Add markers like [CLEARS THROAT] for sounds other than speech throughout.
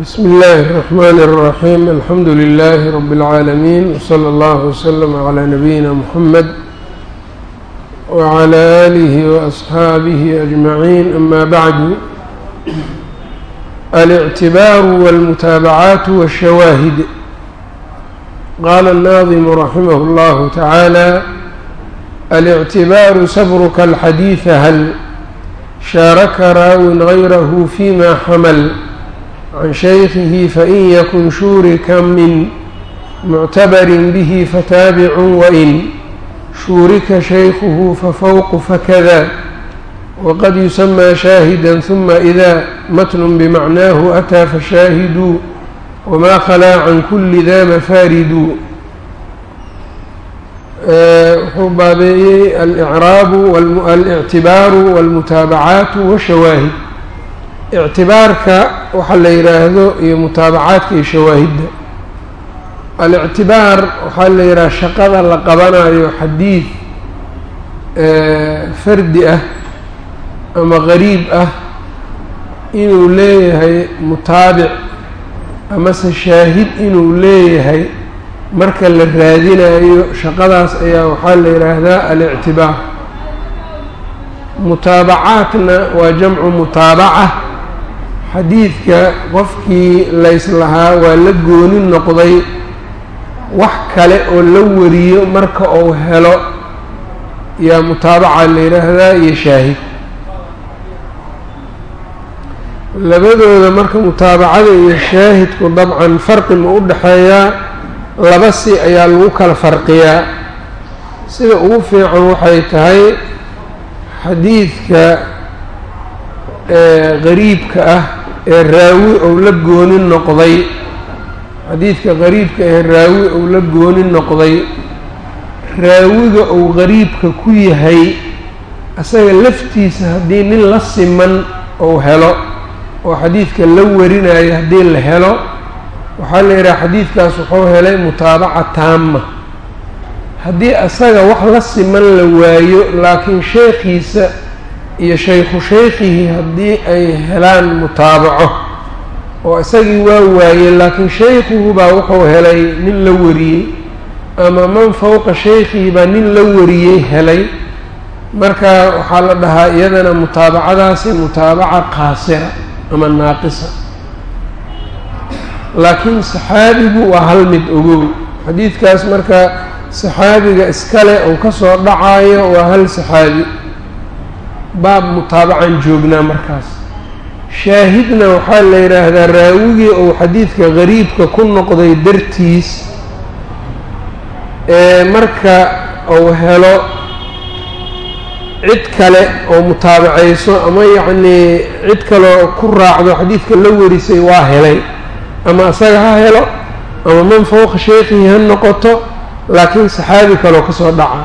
بsم الlh الرحmn الرحيم الحمdu للh رب العاalمين وصلى الله وsلم عlى نبيinا محمد وعlى آله وأصحاaبه أجمعين أmا bعd الاعتباar والمتاaبعاaت والشhواهد qال الناظم رحimه الله تعالى الاعتباar sbrka الxadيiث hل شhاarka raaw غyrh فيma xmل can shaykihi fain yakun shuurika min muctabarin bihi fataabicun wain shuurika shaykuhu fafawqu fakada waqad yusamaa shaahidan huma idaa matnun bimacnaahu ataa fashaahiduu wamaa khalaa can kulli daa mafaaridu wuxuu baabeeyey alicraabu alictibaaru walmutaabacaatu washawaahid ictibaarka waxaa la yidhaahdo iyo mutaabacaadka iyo shawaahidda. alictibaar waxaa la yidhaha shaqada la qabanayo xadiid fardi ah ama qariib ah inuu leeyahay mutaabic amase shaahid inuu leeyahay marka la raadinayo shaqadaas ayaa waxaa la yidhaahdaa alictibaar mutaabacaatna waa jamcu mutaabaca xadiidka qofkii layslahaa waa la gooni noqday wax kale oo la wariyo marka uu helo yaa mutaabaca la yidhaahdaa iyo shaahid. Labadooda marka mutaabacada iyo shaahidku dabcan farqi ma u dhexeeyaa laba si ayaa lagu kala farqiyaa. Sida ugu fiican waxay tahay xadiidka qariibka ah ee raawi ou la gooni noqday. Xadiidka qariibka ee raawi ou la gooni noqday raawiga ou qariibka ku yahay asaga laftiisa haddii nin la siman ou helo oo xadiidka la warinayo haddii la helo waxaa la yidhaha xadiidkaas wuxuu helay mutaabaca taama haddii asaga wax la siman la waayo laakiin sheekhiisa iyo shaykhu shaykhihi haddii ay helaan mutaabaco oo isagii waa waayey laakiin shaykhuhu baa wuxuu helay nin la wariyey ama man fowqa shaykhihi baa nin la wariyey helay. Marka waxaa la dhahaa iyadana mutaabacadaasi mutaabaca qaasira ama naaqisa. Laakiin saxaabigu waa hal mid ogow. Xadiidkaas marka saxaabiga iskale uu ka soo dhacayo waa hal saxaabi baab mutaabacan joognaa markaas. Shaahidna waxaa la yidhaahdaa raawigii uu xadiidka qariibka ku noqday dartiis ee marka uu helo cid kale oo mutaabacayso ama yacnii cid kaleoo ku raacdo xadiidka la warisay waa helay. Ama isaga ha helo ama man fowqa sheekhihi ha noqoto laakiin saxaabi kaleo ka soo dhaca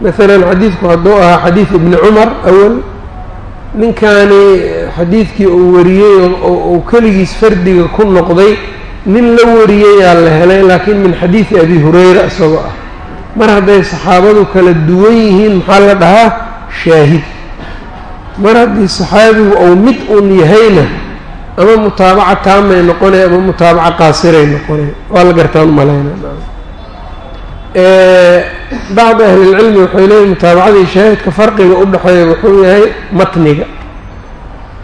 masalan xadiidku hadduu ahaa xadiid ibni cumar awal ninkaani xadiidkii uu wariyey uu keligiis fardiga ku noqday nin la wariyayaa la helay laakiin min xadiidi abi hurayra isagoo ah. Mar hadday saxaabadu kala duwan yihiin maxaa la dhahaa? Shaahid. Mar haddii saxaabigu uu mid un yahayna ama mutaabaca taamay noqonay ama mutaabaca qaasiray noqonay waa la gartaan umalayna bacdi ahlilcilmi waxay leeyihiin mutaabacadii shaahidka farqiga u dhexeeya wuxuu yahay matniga.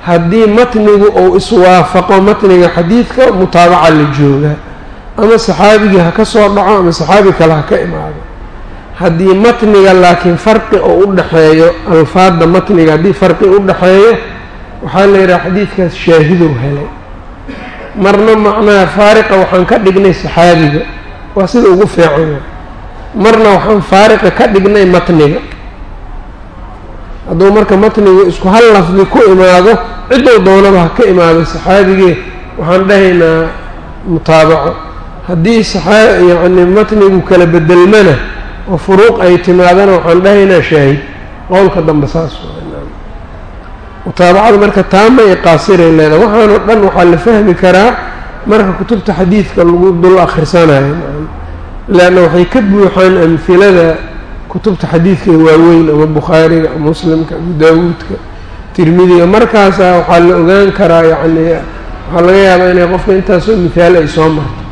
Haddii matnigu uu iswaafaqo matniga xadiidka mutaabaca la joogaa ama saxaabigii ha ka soo dhaco ama saxaabi kale ha ka imaado. Haddii matniga laakiin farqi oo u dhexeeyo alfaadda matniga haddii farqi u dhexeeyo waxaa la yidhaha xadiidkaas shaahidow helay. Marna macnaha faariqa waxaan ka dhignay saxaabiga. Waa sida ugu fiican marna waxaan faariqa ka dhignay matniga. Hadduu marka matnigu isku hal lafdi ku imaado ciddou doonaba ha ka imaado saxaabigee waxaan dhahaynaa mutaabaco. Haddii saxaa yacni matnigu kala bedelmana oo furuuq ay timaadana waxaan dhahaynaa shaahid. Qowlka dambe saas mutaabacada marka taama iyo qaasiray leedahay. Waxaanoo dhan waxaa la fahmi karaa marka kutubta xadiidka lagu dul akhrisanayo leanna waxay ka buuxaan amhilada kutubta xadiidka waaweyn ama bukhaariga muslimka abu daawuudka tirmidiga markaasaa waxaa la ogaan karaa yacni waxaa laga yaabaa inay qofka intaasoo mithaal ay soo marto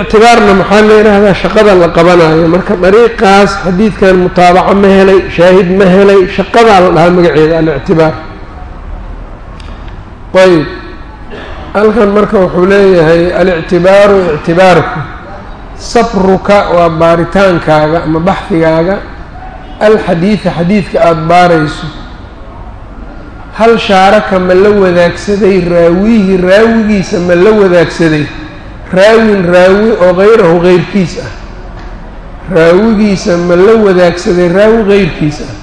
ictibaarna maxaa la yidhaahdaa shaqada la qabanayo marka dariiqaas xadiidkan mutaabaco ma helay shaahid ma helay shaqadaa la dhahaa magaceeda alictibaar ayb halkan marka wuxuu leeyahay alictibaaru ictibaarku. Sabruka waa baaritaankaaga ama baxdigaaga alxadiida xadiidka aada baarayso. Hal shaaraka ma la wadaagsaday raawihi raawigiisa ma la wadaagsaday? Raawin raawi oo hayrahu heyrkiis ah. Raawigiisa ma la wadaagsaday raawi heyrkiis ah.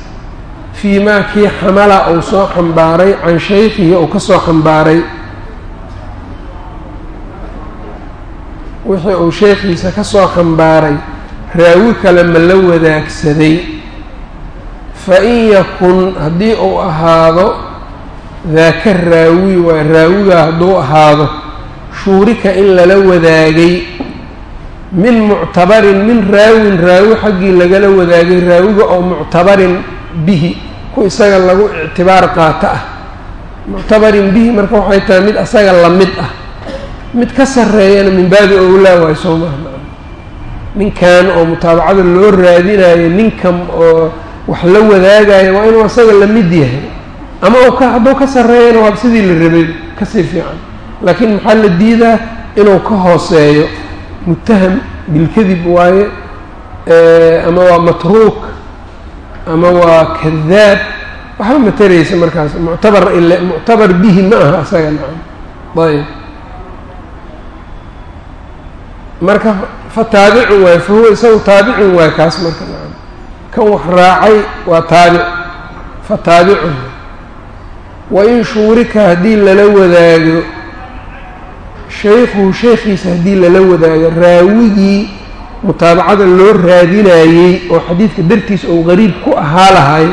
Fii maa kii xamala uu soo xambaaray can shaykhihi uu ka soo xambaaray wixii uu sheekhiisa ka soo xambaaray raawi kale ma la wadaagsaday. Fa in yakun haddii uu ahaado daaka raawi waa raawigaa hadduu ahaado shuurika in lala wadaagay. Min muctabarin min raawin raawi xaggii lagala wadaagay raawiga oo muctabarin bihi ku isaga lagu ictibaar qaato ah. Muctabarin bihi marka waxay tahay mid asaga la mid ah mid ka sarreeyana min baabi owlaa waayo soo maha ninkan oo mutaabacada loo raadinayo ninkan oo wax la wadaagayo waa inuu asaga la mid yahay. Ama ka hadduu ka sarreeyana waa sidii la rabay ka sii fiican. Laakiin maxaa la diidaa? Inuu ka hooseeyo mutaham bilkadib waaye ama waa matruuk ama waa kadaab waxba mataraysa markaas. Muctabar ile muctabar bihi ma aha asaga nacam ayb marka fa taabicun waaye fa huwa isagu taabicun waaye kaas marka nacam kan wax raacay waa taabic fa taabicun wa in shuurika haddii lala wadaago shaykhuhu sheekhiisa haddii lala wadaago raawigii mutaabacada loo raadinayey oo xadiidka dartiisa ou qariib ku ahaa lahay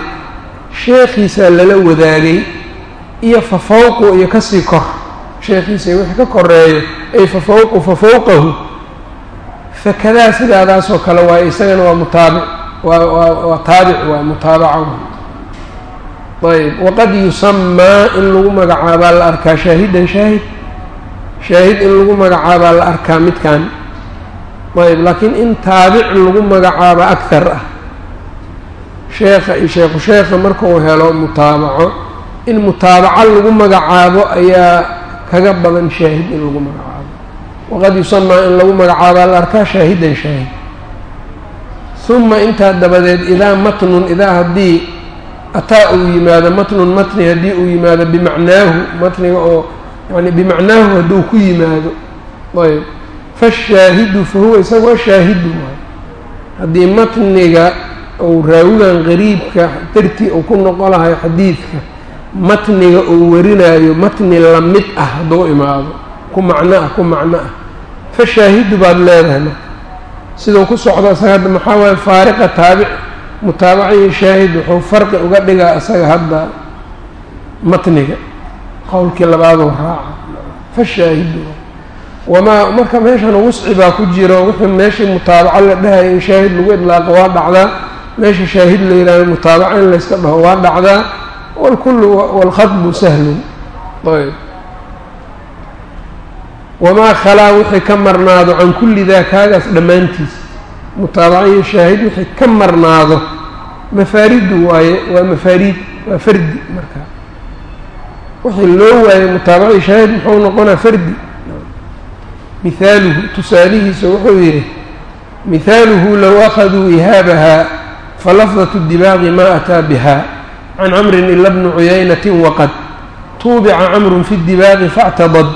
sheekhiisaa lala wadaagay iyo fa fawqu iyo ka sii kor. Sheekhiisa wixii ka koreeyo ay fa fawqu fa fawqahu fakadaa sidaadaasoo kale waaye isagana waa mutaabic waa waa taabic waa mutaabaca ayb waqad yusamaa in lagu magacaabaa la arkaa shaahidan shaahid shaahid in lagu magacaabaa la arkaa midkan ayb laakiin in taabic lagu magacaaba akthar ah sheekha iyo sheekhu sheekha markuu helo mutaabaco in mutaabaco lagu magacaabo ayaa kaga badan shaahid in lagu magacaabo waqad yusamaa in lagu magacaabaa la arkaa shaahidan shaahid uma intaa dabadeed idaa matnun idaa haddii ataa uu yimaado matnun matni haddii uu yimaado bimacnaahu matniga oo yani bimacnaahu hadduu ku yimaado ayb fashaahidu fa huwa isagu ashaahidu waay haddii matniga uu raawigan qariibka dartii uu ku noqon lahayo xadiidka matniga uu warinaayo matni la mid ah hadduu imaado ku macno ah ku macno ah fashaahidu baad leedahay. Marka siduu ku socdo isaga hadda maxaa waaye faariqa taabic mutaabaca iyo shaahid wuxuu farqi uga dhigaa isaga hadda matniga. Qowlkii labaaduu raaca. Fashaahidu wamaa marka meeshan wusci baa ku jiro wuxuu meeshii mutaabaco la dhahayo in shaahid lagu idlaaqo waa dhacdaa. Meesha shaahid la yidhahdo mutaabaco in layska dhaho waa dhacdaa. Walkullu walkhadbu sahlun. Ayb wamaa khalaa wixii ka marnaado can kulli daa kaagaas dhammaantiis mutaabaco iyo shaahid wixii ka marnaado mafaaridu waaye waa mafaariid waa fardi markaa wixii loo waayo mutaabaco iyo shaahid muxuu noqonaa fardi mihaaluhu tusaalihiisa wuxuu yidhi mihaaluhu low akhaduu ihaabaha falafdatu dibaaqi ma ataa biha can camrin ila bni cuyaynatin waqad tuubica camrun fi dibaaqi faاctadad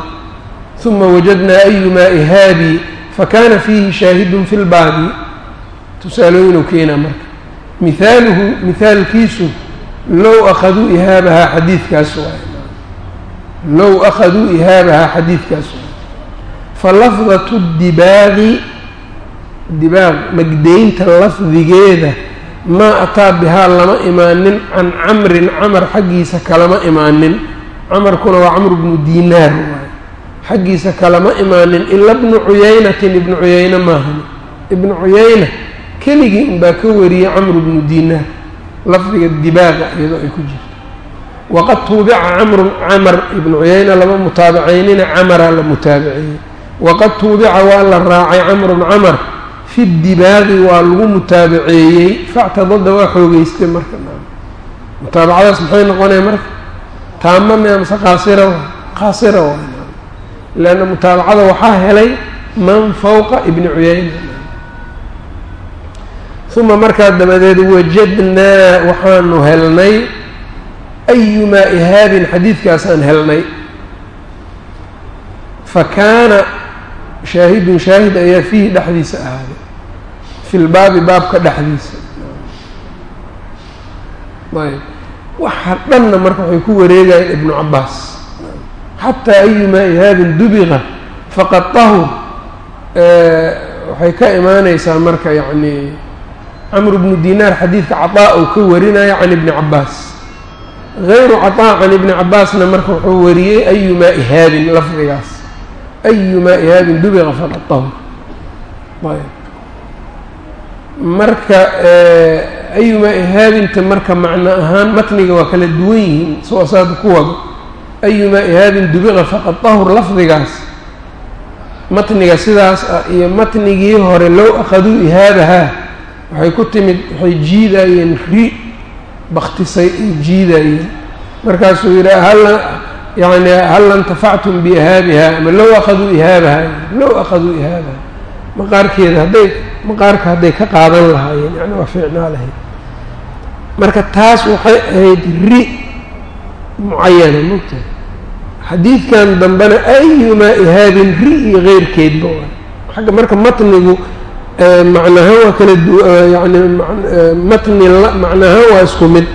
ثuma wajadnaa ayumaa ihaabi fakana fiihi shaahidun fi lbaabi tusaalooyinuu keenaa marka mihaaluhu mihaalkiisu low akhaduu ihaabahaa xadiidkaas waay low akhaduu ihaabahaa xadiidkaas waay falafdatu dibaaqi dibaaq magdeynta lafdigeeda maa ataa bihaa lama imaanin can camrin camar xaggiisa kalama imaanin camarkuna waa camru bnu diinaar waay xaggiisa kalama imaanin ila bnu cuyaynatin ibnu cuyayne maahan ibnu cuyayna keligii unbaa ka wariyey camru bnu diinaar lafdiga dibaaqa iyadoo ay ku jirto. Waqad tuubica camrun camar ibnu cuyayna lama mutaabacaynina camara la mutaabaceeyey waqad tuubica waa la raacay camrun camar fi dibaaqi waa lagu mutaabaceeyey factadada waa xoogeystay marka. Mutaabacadaas maxay noqonaya marka? Taama mia mase qaasira qaasira waa leanna mutaabacada waxaa helay man fawqa ibni cuyayna uma markaa dabadeed wajadnaa waxaanu helnay ayumaa ihaabin xadiidkaasaan helnay fa kaana shaahidun shaahid ayaa fiihi dhexdiisa ahaaday fi lbaabi baabka dhexdiisa ayb waxa dhanna marka waxay ku wareegayeen ibnu cabaas xataa ayumaa ihaabin dubiqa faqad tahur waxay ka imaaneysaa marka yacni camr bnu dinaar xadiidka caطaa uu ka warinaya can ibni cabaas gayru caطaa can ibni cabaasna marka wuxuu wariyey ayumaa ihaabin lafdigaas ayumaa ihaabin dubiqa faqad tahur ayb marka ayumaa ihaabinta marka macno ahaan matniga waa kala duwan yihiin soo asaada ku wado ayumaa ihaabin dubiqa faqad tahur lafdigaas matniga sidaas ah iyo matnigii hore low akhaduu ihaabahaa waxay ku timid waxay jiidayeen ri baktisay ay jiidayeen markaasuu yidhi halla yani hal intafactum biihaabiha ama low akhaduu ihaabaha low akhaduu ihaabaha maqaarkeeda hadday maqaarka hadday ka qaadan lahaayeen yani waa fiicnaa lahayd marka taas waxay ahayd ri mucayana mogtahay xadiidkan dambena ayumaa ihaabin ri iyo keyrkeedba waa xagga marka matnigu macnahaan waa kala du yani matni macnahaan waa isku mid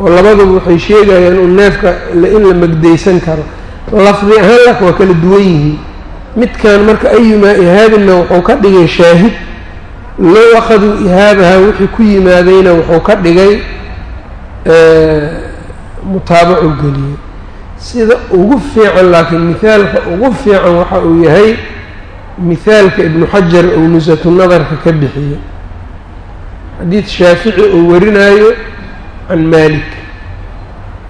oo labaduba waxay sheegayaan un neefka in la magdaysan karo lafdi ahaan lak waa kala duwan yihiin midkan marka ayumaa ihaabinna wuxuu ka dhigay shaahid low akhaduu ihaabaha wixii ku yimaadayna wuxuu ka dhigay mutaabacu geliyey sida ugu fiican laakiin mihaalka ugu fiican waxa uu yahay mihaalka ibnu xajar uu nusatu nadarka ka bixiyey xadiid shaafici uu warinaayo can maalik.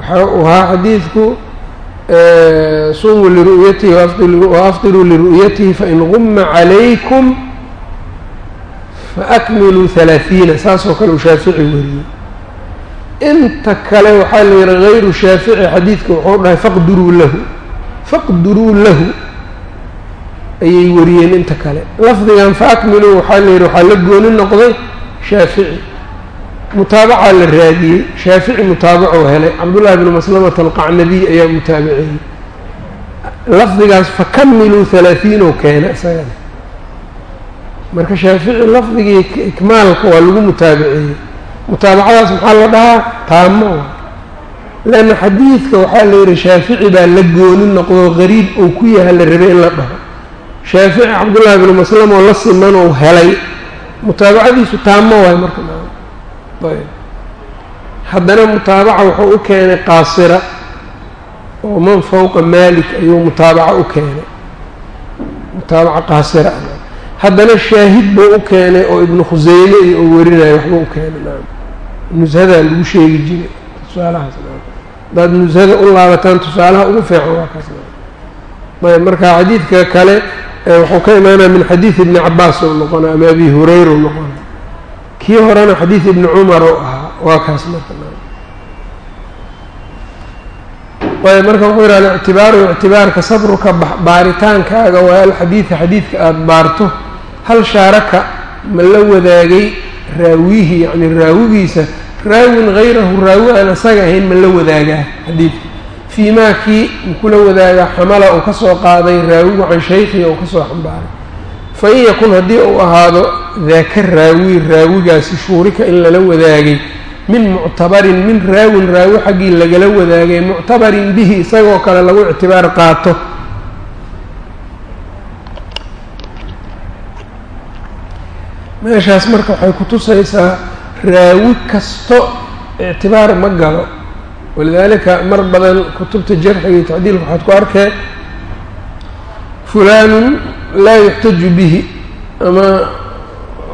Waxa uu ahaa xadiidku sumuu liru'yatihi waafdiruu liru'yatihi fain guma calaykum faakmiluu halaaثiina saasoo kale uu shaafici wariyey inta kale waxaa la yihi hayru shaafici xadiidka wuxuu dhahay faqduruu lahu faqduruu lahu ayay wariyeen inta kale. Lafdigan faakmiluu waxaa la yihi waxaa la gooni noqday shaafici. Mutaabacaa la raadiyey shaafici mutaabacuu helay. Cabdullahi bnu maslamata alqacnabiy ayaa mutaabaceeyey lafdigaas fakamiluu halaaثiinoo keena isagana marka shaafici lafdigii ikmaalka waa lagu mutaabaceeyey mutaabacadaas maxaa la dhahaa taamo leanna xadiidka waxaa la yihi shaafici baa la gooni noqdo qariib uu ku yaha la rabay in la dhaho. Shaafici cabdullaahi bnu maslam oo la siman ou helay. Mutaabacadiisu taamo waay marka ayb. Haddana mutaabaca wuxuu u keenay qaasira oo man fawqa maalik ayuu mutaabaca u keenay. Mutaabaca qaasira. Haddana shaahid buu u keenay oo ibnu khuseyme iyo uu warinayo waxbuu u keenay nushadaa lagu sheegi jiray tusaalahaas naam haddaad nushada u laabataan tusaalaha ugu fiican waa kaas ayb marka xadiidka kale wuxuu ka imaanaya min xadiid ibni cabaas ou noqona ama abi hurayra u noqona kii horena xadiid ibni cumar oo ahaa waa kaas marka ayb marka wuxuu yidhi alictibaaru ictibaarka sabruka baaritaankaaga waa alxadiida xadiidka aada baarto hal shaaraka ma la wadaagay raawihi yacni raawigiisa raawin hayrahu raawi aan asaga ahayn ma la wadaagaa xadiidka. Fii maa kii makula wadaagaa xamala uu ka soo qaaday raawigu can shaykhiga uu ka soo xambaaray. Fa in yakun haddii uu ahaado daaka raawi raawigaasi shuurika in lala wadaagay min muctabarin min raawin raawi xaggii lagala wadaagay muctabarin bihi isagoo kale lagu ictibaar qaato meeshaas marka waxay ku tusaysaa raawi kasto ictibaar ma galo. Walidaalika mar badan kutubta jarxiga iyo tacdiilka waxaad ku arkeen fulaanun laa yuxtaju bihi. Ama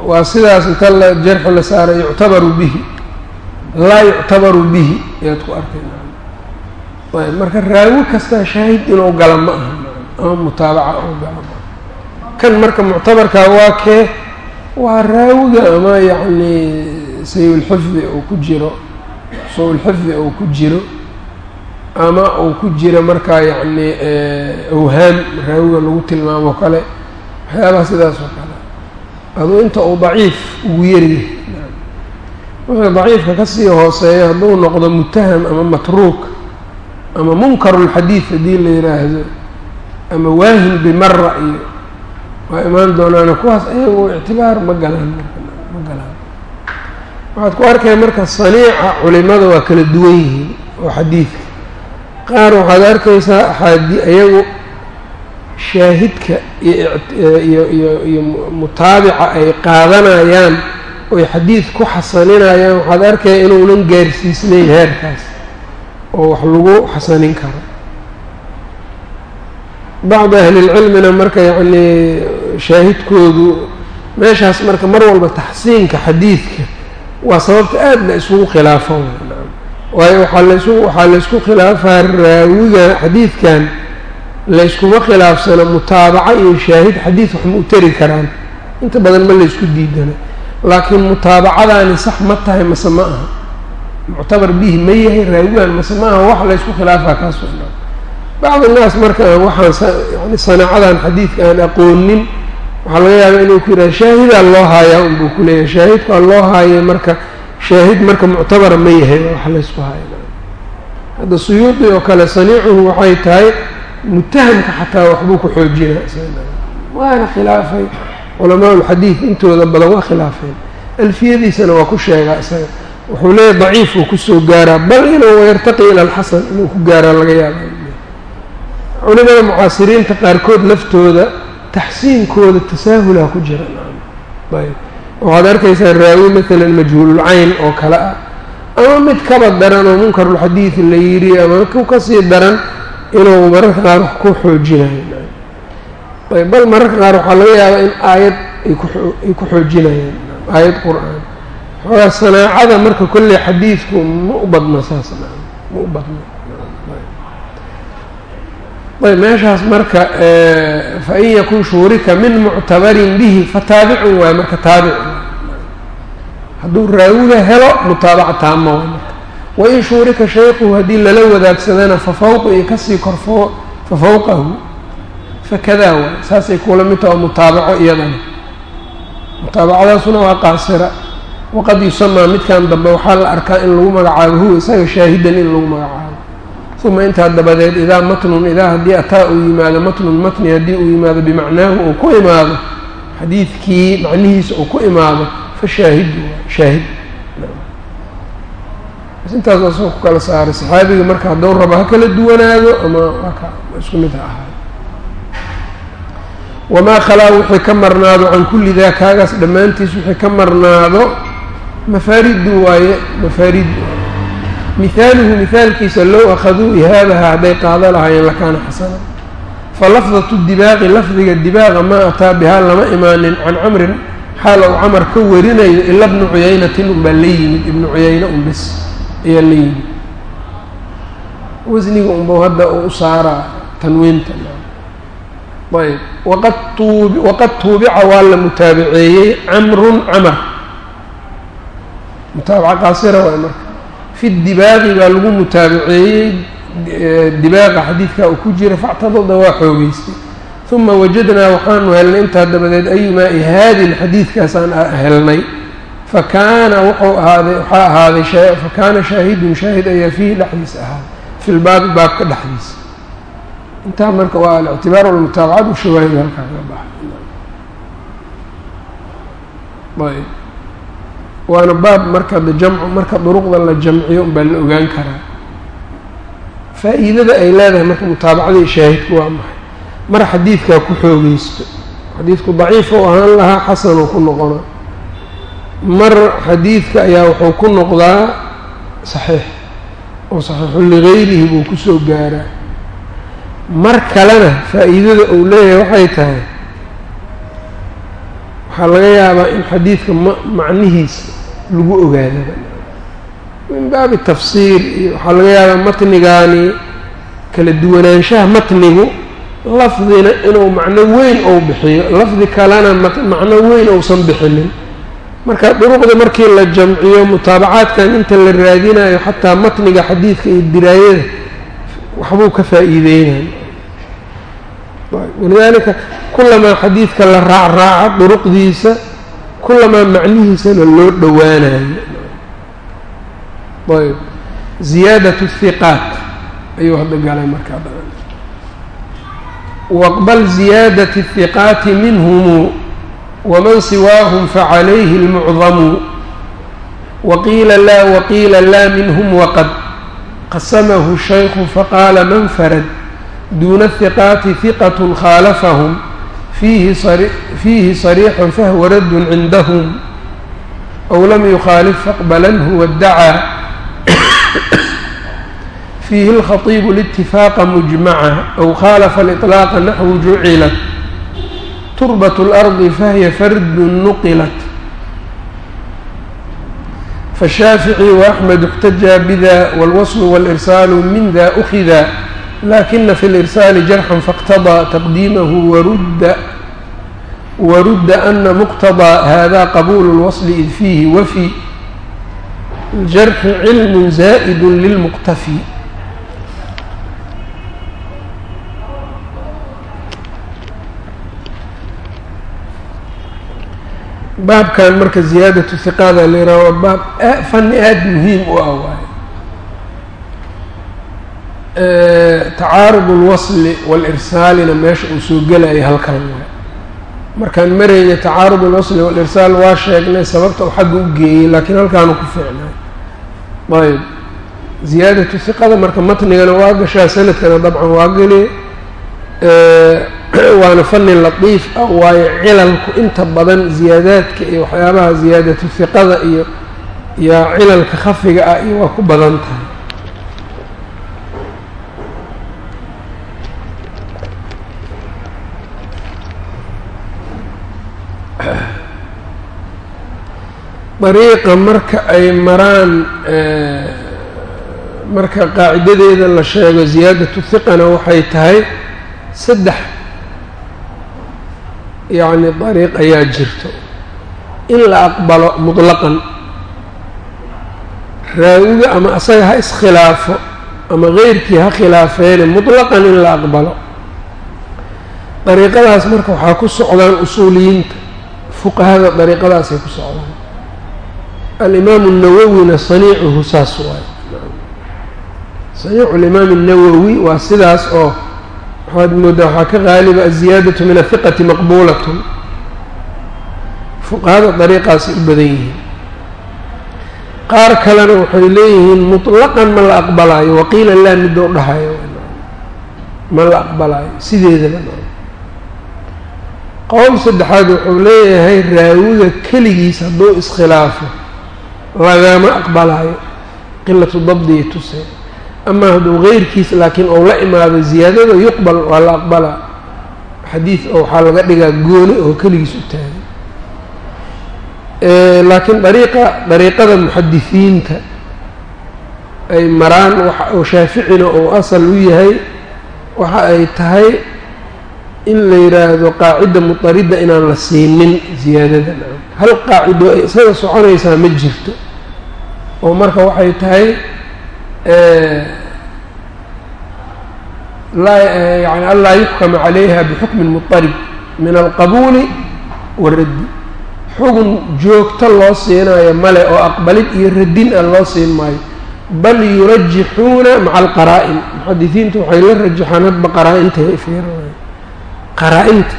waa sidaas inta la jarxi la saaray yuctabaru bihi. Laa yuctabaru bihi ayaad ku ayb marka raawi kasta shaahid inuu gala ma aha ama mutaabaca oo gala ma kan marka muctabarkaa waa kee waa raawiga ama yacni sayulxifdi uu ku jiro saw-ulxifdi uu ku jiro ama uu ku jiro markaa yacni awhaam raawiga lagu tilmaamo kale waxyaabaha sidaas oo kale. Aduu inta uu daciif ugu yaryahay wuxuu daciifka ka sii hooseeya hadduu noqdo mutaham ama matruuk ama munkarulxadiid haddii la yidhaahdo ama waahin bimara iyo waa imaan doonaana kuwaas ayagu ictibaar ma galaan ma galaan. Waxaad ku arkaya marka saniica culimada waa kala duwan yihiin oo xadiidka qaar waxaad arkaysaa axaadi iyagu shaahidka iyo iyo iyo mutaabica ay qaadanayaan oy xadiid ku xasaninayaan waxaad arkaya inuunan gaarsiisnayn heerkaas oo wax lagu xasanin karo. Bacdi ahlilcilmina marka yacnii shaahidkoodu meeshaas marka mar walba taxsiinka xadiidka waa sababta aad la isugu khilaafo. Waayo waxaa laysku khilaafaa raawiga xadiidkan layskuma khilaafsano mutaabaco iyo shaahid xadiid wax ma u tari karaan. Inta badan ma laysku diidana laakiin mutaabacadaani sax ma tahay mase ma aha. Muctabar bihi ma yahay raawigan mase ma aha wax laysku khilaafaa kaas bacd innaas marka waxaan yani sanaacadan xadiidka aan aqoonin waxaa laga yaabaa inuu ku yidhaha shaahidaa loo haayaa unbuu ku leeyahay. Shaahidkaa loo haaya marka shaahid marka muctabara ma yahay wax laysku haaya. Hadda suyuudi oo kale saniicuhu waxay tahay mutahamka xataa waxbuu ku xoojinaa waana khilaafay. Culamaa ulxadiid intooda badan waa khilaafeen. Alfiyadiisana waa ku sheegaa isaga. Wuxuu leeyahy daciif uu ku soo gaaraa bal inuu yartaqi ila alxasan inuu ku gaaraa laga yaaba culimada mucaasiriinta qaarkood laftooda taxsiinkooda tasaahulaa ku jira. Waxaad arkaysaa raawi maalan majhuululcayn oo kale ah. Ama mid kaba daran oo munkarulxadiid la yidhi ama ku ka sii daran inuu mararka qaar wax ku xoojinayo. Bal mararka qaar waxaa laga yaabaa in aayad ay ku xoojinayaan aayad qur'aan. Xoogaa sanaacada marka kolley xadiidku ma u badno saas ma u badno ayb meeshaas marka fain yakun shuurika min muctabarin bihi fataabicun waay marka taabic. Hadduu raawiga helo mutaabaca taama waay marka. Wain shuurika shaykuhu haddii lala wadaagsadana fa fawqa iyo ka sii korfo fa fawqahu fakadaa waay saasay kula mid taha mutaabaco iyadana. Mutaabacadaasuna waa qaasira waqad yusamaa midkan dambe waxaa la arkaa in lagu magacaabo huwa isaga shaahidan in lagu magacaabo uma intaa dabadeed idaa matnun idaa haddii ataa uu yimaado matnun matni haddii uu yimaado bimacnaahu uu ku imaado xadiidkii macnihiisa uu ku imaado fa shaahidu shaahid intaas asoo ku kala saaray saxaabiga marka hadduu rabo ha kala duwanaado ama waka isku mid ha ahaado wamaa khalaa wixii ka marnaado can kulli daa kaagaas dhammaantiis wixii ka marnaado mafaaridu waaye mafaaridu mihaaluhu mihaalkiisa low akhaduu ihaabaha hadday qaado lahaayeen lakaana xasana. Falafdatu dibaaqi lafdiga dibaaqa maa ataa bihaa lama imaanin can camrin xaal ou camar ka warinayo ila bnu cuyaynatin unbaa la yimid ibnu cuyayna un bes ayaa la yimid. Wasniga unbau hadda uu u saaraa tanwiinta. Ayb waqad tuub waqad tuubica waa la mutaabaceeyey camrun camar. Mutaabaca qaasira waay marka fi dibaaqi baa lagu mutaabaceeyey dibaaqa xadiidkaa uu ku jira factadada waa xoogeystay uma wajadnaa waxaanu helnay intaa dabadeed ayumaa ihaadin xadiidkaasaan helnay fakaana wuxuu ahaaday waxaa ahaaday fakaana shaahidun shaahid ayaa fiihi dhexdiisa ahaaday fi lbaabi baabka dhexdiisa intaa marka waa alictibaar walmutaabacad washawaahid halkaa ka baxa ayb waana baab marka jamcu marka duruqda la jamciyo unbaa la ogaan karaa. Faa'iidada ay leedahay marka mutaabacadii shaahidku waa maxay? Mar xadiidkaa ku xoogeysto xadiidku daciif ou ahaan lahaa xasanuu ku noqona. Mar xadiidka ayaa wuxuu ku noqdaa saxiix oo saxiixun ligayrihi buu ku soo gaaraa. Mar kalena faa'iidada uu leeyahay waxay tahay waxaa laga yaabaa in xadiidka ma macnihiisa lagu ogaadaba min baabi tafsiir iyo waxaa laga yaabaa matnigaani kala duwanaanshaha matnigu lafdina inuu macno weyn ou bixiyo lafdi kalena macno weyn ousan bixinin. Marka duruqda markii la jamciyo mutaabacaadkan inta la raadinayo xataa matniga xadiidka iyo diraayada waxbuu ka faa'iideynaya walidaalika kulamaa xadiidka la raacraaco duruqdiisa kulamaa macnihiisana loo dhowaanayo ayb ziyaadat hiqaat ayuu hadda galay markaa waqbal ziyaadat الhiqaati minhum wman siwaahum facalayhi اlmucdamu waqiila laa waqiila laa minhum waqad qasamahu shaykhu faqaala man farad duuna hiqaati hiqat khaalafahum fiihi صariixun fahwa raddun cindahum aw lam yukhaalif faqbalanhu waddacaa fiihi اlkhatiibu اlاtifaaqa mujmaca aw khaalafa اliطlaaqa naxwu jucilat turbat اlardi fahiya fardun nuqilat fashaafici waaxmed اxtajaa bida wاlwasl wاlirsaalu min da ukida lakina fi lirsaali jarxan faاqtadaa taqdiimahu warudda warudda ana muqtadaa hada qabuulu lwasli id fiihi wafi jarxi cilmu zaa'id lilmuqtafi baabkan marka ziyaadatu hiqada leraa waa baab fani aada muhiim u ah waayo tacaarud اlwasli wاlirsaalina meesha uu soo gelaya halkan waay markaan marayna tacaarud اlwasli wاlirsaal waa sheegnay sababta uu xagga u geeyey laakiin halkaanu ku fiicnay ayb ziyaadatu hiqada marka matnigana waa gashaa sanadkana dabcan waa geliye [CLEARS THROAT] waana fani latiif ah waayo cilalku inta badan ziyaadaadka iyo waxyaabaha ziyaadatu hiqada iyo iyo cilalka khafiga ah iyo waa ku badan tahay Dariiqa marka ay maraan marka qaacidadeeda la sheego ziyaadatu hiqana waxay tahay saddex. Yacni dariiq ayaa jirto. In la aqbalo mutlaqan. Raawiga ama asaga ha iskhilaafo ama keyrkii ha khilaafeene mutlaqan in la aqbalo. Dariiqadaas marka waxaa ku socdaan usuuliyiinta fuqahada dariiqadaasay ku socdaan alimaamu الnawowina saniicuhu saas waay saniicu alimaam الnawowi waa sidaas oo waxaad moodaa waxaa ka qaaliba aziyaadatu min ahiqati maqbuulatun fuqahada dariiqaasay u badan yihiin qaar kalena waxay leeyihiin mutlaqan ma la aqbalaayo waqiila laa midoo dhahayo ma la aqbalaayo sideedaba qowl saddexaad wuxuu leeyahay raawiga keligiis hadduu iskhilaafo lagama aqbalaayo qilatu dabdiya tuse. Ama hadduu keyrkiis laakiin ou la imaado ziyaadada yuqbal waa la aqbalaa. Xadiid oo waxaa laga dhigaa gooni oo keligiis u taagay. Laakiin dariiqa dariiqada muxadisiinta ay maraan oo shaaficina uu asal u yahay waxa ay tahay in la yidhaahdo qaacida muطaridda inaan la siinin ziyaadada. Hal qaacido ay isaga soconaysaa ma jirto. Oo marka waxay tahay yani anlaa yuxkama calayha bixukmin muطarib min alqabuuli waraddi xugun joogto loo siinayo male oo aqbalid iyo radin ah loo siin maayo. Bal yurajixuuna maca alqaraa'in. Muxadisiintu waxay la rajaxaan hadba qaraa-inta ay fiirinayaan qaraa-inta.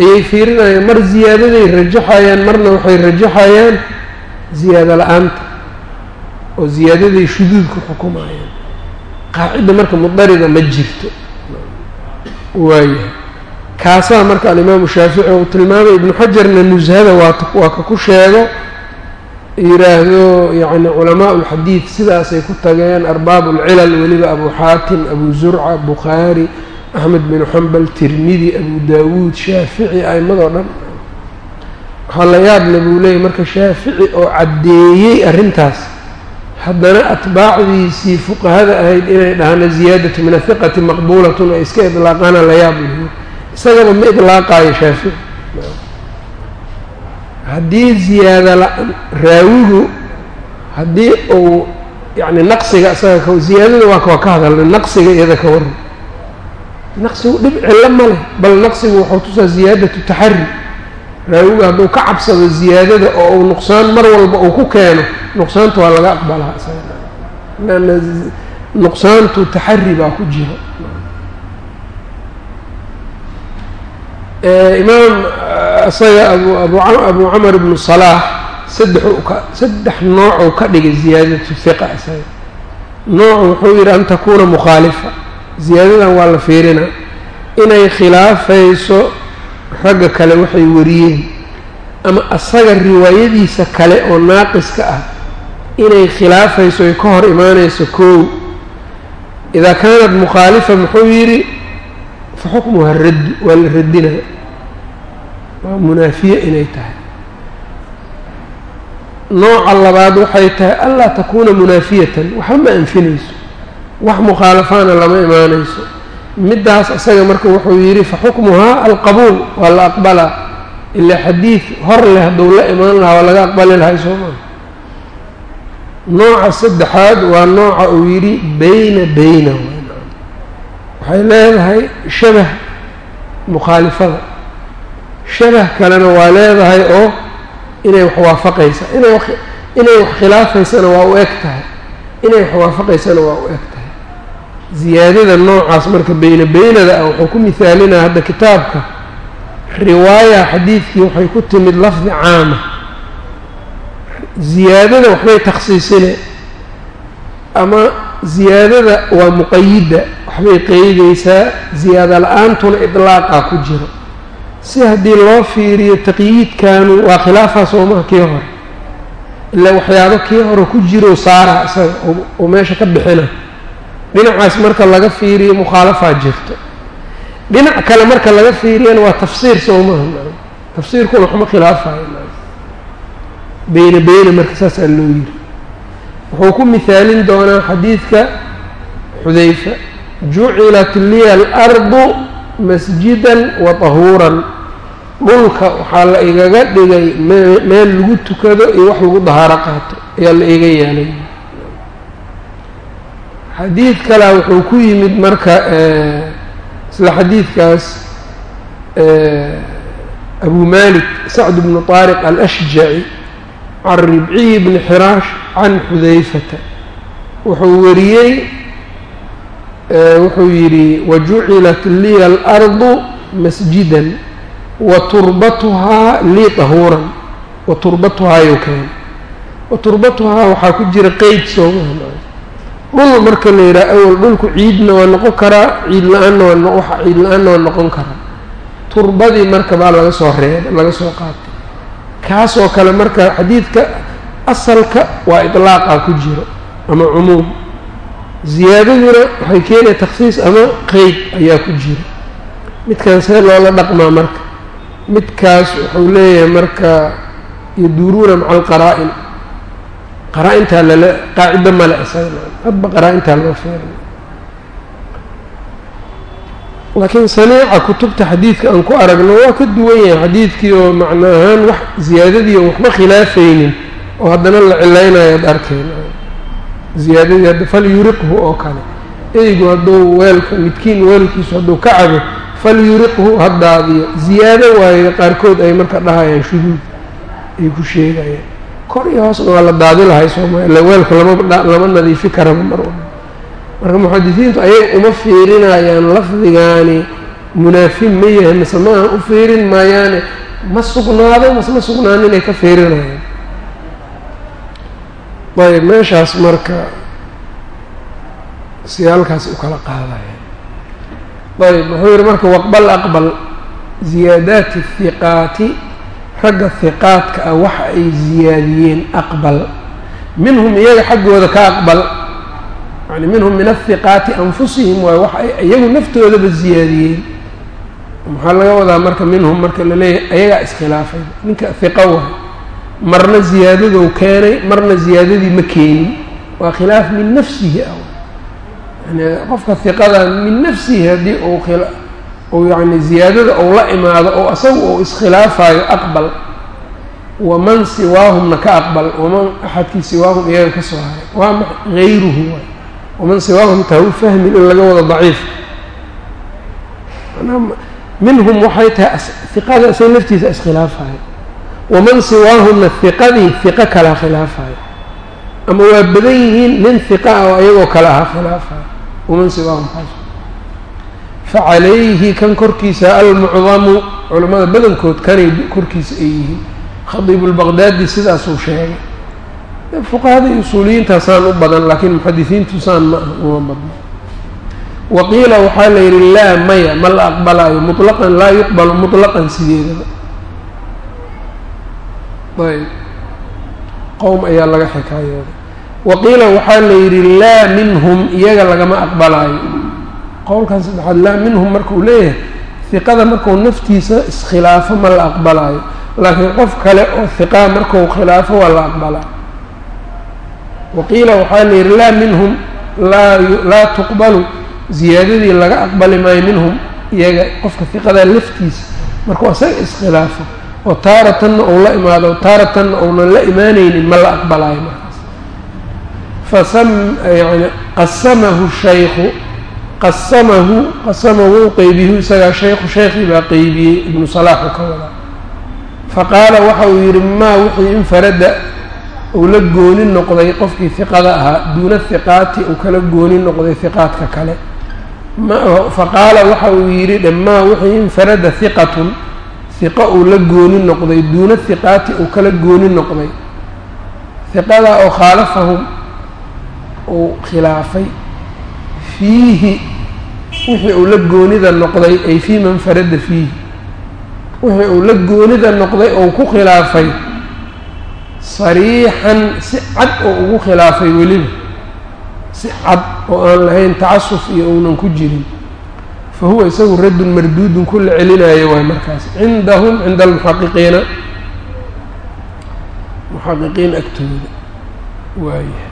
Ayay fiirinayaan mar ziyaadaday rajaxayaan marna waxay rajaxayaan ziyaado la'aanta oo ziyaadaday shuduudku xukumayaan. Qaacidda marka mudarida ma jirto. Waayahay kaasaa marka alimaamu shaafici uu tilmaamay ibnu xajarna nushada waa waa ka ku sheego yidhaahdo yacni culamaa ulxadiid sidaasay ku tageen arbaab ulcilal weliba abu xaatim abu zurca bukhaari axmed binu xambal tirmidi abu daawuud shaafici a'imadoo dhan. Waxaa la yaable buu leeyahy marka shaafici oo caddeeyey arrintaas haddana atbaacdiisii fuqahada ahayd inay dhahaan ziyaadatu min ahiqati maqbuulatun ay iska idlaaqaana la yaab isagaba ma idlaaqaayo shaafici haddii ziyaada la raawigu haddii uu yacni naqsiga isaga ziyaadada waa waa ka hadalnay naqsiga iyada ka waran naqsigu dhib cillo ma leh bal naqsigu waxuu tusaa ziyaadatu taxari raawigu hadduu ka cabsado ziyaadada oo uu nuqsaan mar walba uu ku keeno nuqsaanta waa laga aqbalaa. Isaga nuqsaantu taxari baa ku jiro. Imaam isaga abu abu abu camar ibnu salaax saddexu ka saddex noocuu ka dhigay ziyaadatu hiqa isaga nooc wuxuu yidhi an takuuna mukhaalifa ziyaadadan waa la fiirina. Inay khilaafayso ragga kale waxay wariyeen. Ama asaga riwaayadiisa kale oo naaqiska ah inay khilaafayso ay ka hor imaanayso koow idaa kaanat mukhaalifa muxuu yidhi fa xukmuha raddu waa la radinaya waa munaafiye inay tahay. Nooca labaad waxay tahay anlaa takuuna munaafiyatan. Waxba ma anfinayso wax mukhaalafaana lama imaanayso. Middaas isaga marka wuxuu yidhi fa xukmuhaa alqabuul waa la aqbalaa. Ilaa xadiid hor leh hadduu la imaan lahaa waa laga aqbali lahay soo maa nooca saddexaad waa nooca uu yidhi beyna beyna waxay leedahay shabah mukhaalifada. Shabah kalena waa leedahay oo inay wax waafaqaysa inay inay wax khilaafaysana waa u eg tahay. Inay wax waafaqaysana waa u eg tahay ziyaadada noocaas marka beyna beynada ah wuxuu ku mihaalinaa hadda kitaabka. Riwaaya xadiidkii waxay ku timid lafdi caama ziyaadada waxbay takhsiisine. Ama ziyaadada waa muqayida. Waxbay qeydaysaa ziyaada la'aantuna idlaaqaa ku jiro si haddii loo fiiriyo taqyiidkanu waa khilaafaa soomaha kii hore. Ilaa waxyaabo kii hore ku jiro saara isaga oo meesha ka bixina dhinacaas marka laga fiiriyo mukhaalafaa jirto. Dhinac kale marka laga fiiriyana waa tafsiir soomaha tafsiirkuna waxma khilaafayo beyne beyne marka saasaa loo yiri. Wuxuu ku mihaalin doonaa xadiidka xudayfa jucilat liya alardu masjidan wa tahuuran. Dhulka waxaa la igaga dhigay meel lagu tukado iyo wax lagu dahaaro qaato ayaa la iga yeelay xadiid kalea wuxuu ku yimid marka isla xadiidkaas abu malik sacd bnu طaariq alashjaci can ribciyi bni xiraash can xudayfata. Wuxuu wariyey wuxuu yidhi wajucilat liya alardu masjidan wa turbatuhaa lii tahuuran. Wa turbatuhaa yow keen wa turbatuhaa waxaa ku jira qeyd soomaha dhul marka la yidhaha awal dhulku ciidna waa noqon karaa ciid la'aanna waa waxa ciid la'aanna waa noqon karaa. Turbadii marka baa laga soo reeba laga soo qaatay. Kaasoo kale marka xadiidka asalka waa idlaaqa ku jiro ama cumuum. Ziyaadaduna waxay keenaya takhsiis ama qeyd ayaa ku jira. Midkan see loola dhaqmaa marka midkaas wuxuu leeyahay marka yaduuruuna maca alqaraa-in qaraa-intaa lala qaacido male isaga hadba qaraa-intaa loo feeray laakiin saniica kutubta xadiidka aan ku aragno waa ka duwan yahay xadiidkii oo macno ahaan wax ziyaadadii oo waxba khilaafaynin oo haddana la cilaynayo ad arkeen. Ziyaadadii hadda fal oo kale. Eygu hadduu weelka midkiin weelkiisu hadduu ka cabo fal yuriqhu ha daadiyo. Ziyaado waayo qaarkood ay marka dhahayaan shuduud ay ku sheegayaan kor iyo hoosna waa la daadi lahay sooma ila weelka lama nadiifi karaba mar marka muxadisiintu ayaga uma fiirinayaan lafdigaani munaafin ma yahay mase maaha u fiirin maayaane ma sugnaado mase ma sugnaanin ay ka fiirinayaan. Ayb meeshaas marka siyaalkaas u kala qaadaya. Ayb wuxuu yihi marka waqbal aqbal ziyaadaati hiqaati ragga hiqaadka ah waxa ay ziyaadiyeen aqbal. Minhum iyaga xaggooda ka aqbal. Yani minhum min ahiqaati anfusihim waay waxa ay iyagu naftoodaba ziyaadiyeen. Maxaa laga wadaa marka minhum marka la leeyahay ayagaa iskhilaafay. Ninka hiqa waay. Marna ziyaadadou keenay marna ziyaadadii ma keenin. Waa khilaaf min nafsihi ah. Yani qofka hiqada min nafsihi haddii uu uu yani ziyaadada ou la imaado oo asaga uu iskhilaafayo aqbal waman siwaahumna ka aqbal waman axadkii siwaahum iyaga ka soo haray waa ma hayruhu waay waman siwaahum taa u fahmin in laga wado daciif. Minhum waxay tahay hiqada isaga laftiisa iskhilaafayo waman siwaahumna hiqadii hiqo kalaa khilaafayo ama waa badan yihiin nin hiqa ah oo iyagoo kale aha khilaafayo waman siwaahum kaas facalayhi kan korkiisa almucdamu culammada badankood kanay korkiisa ay yihiin. Khadiibulbaqdaadi sidaasuu sheegay. Fuqahada iyo saan u badan laakiin muxadisiintu saan ma ah uma badno wa qiila waxaa la yidhi laa maya ma la aqbalaayo mutlaqan laa yuqbalu mutlaqan sideedaba. Ayb. Qowm ayaa laga xikaayooday wa qiila waxaa la yidhi laa minhum iyaga lagama aqbalaayo qowlkan saddexaad laa minhum markuu leeyahay hiqada markuu naftiisa iskhilaafo ma la aqbalaayo laakiin qof kale oo hiqaa markuu khilaafo waa la aqbalaa. Wa qiila waxaa la yidhi laa minhum laa laa tuqbalu ziyaadadii laga aqbali maayo minhum iyaga qofka hiqadaa laftiisa markuu asaga iskhilaafo oo taaratanna uu la imaado taaratanna uunan la imaanaynin ma la aqbalaayo markaas. Fasam yani qasamahu shaykhu qasamahu qasamahu u qeybiyu isagaa shaykhu shaykhii baa qeybiyey ibnu salaaxu ka wadaa. Faqaala waxa uu yidhi maa wixii infarada uu la gooni noqday qofkii hiqada ahaa duuna hiqaati uu kala gooni noqday hiqaadka kale. Faqaala waxa uu yidhi dhammaa wixii infarada hiqatun hiqa uu la gooni noqday duuna hiqaati uu kala gooni noqday. Hiqadaa oo khaalafahum uu khilaafay fiihi wixii uu la goonida noqday ay fii man farada fiihi. Wixii uu la goonida noqday ou ku khilaafay sariixan si cad oo ugu khilaafay weliba. Si cad oo aan lahayn tacasuf iyo uunan ku jirin. Fa huwa isagu raddun marduudun ku la celinayo waay markaas. Cindahum cinda almuxaqiqiina muxaqiqiin agtooda. Waayahay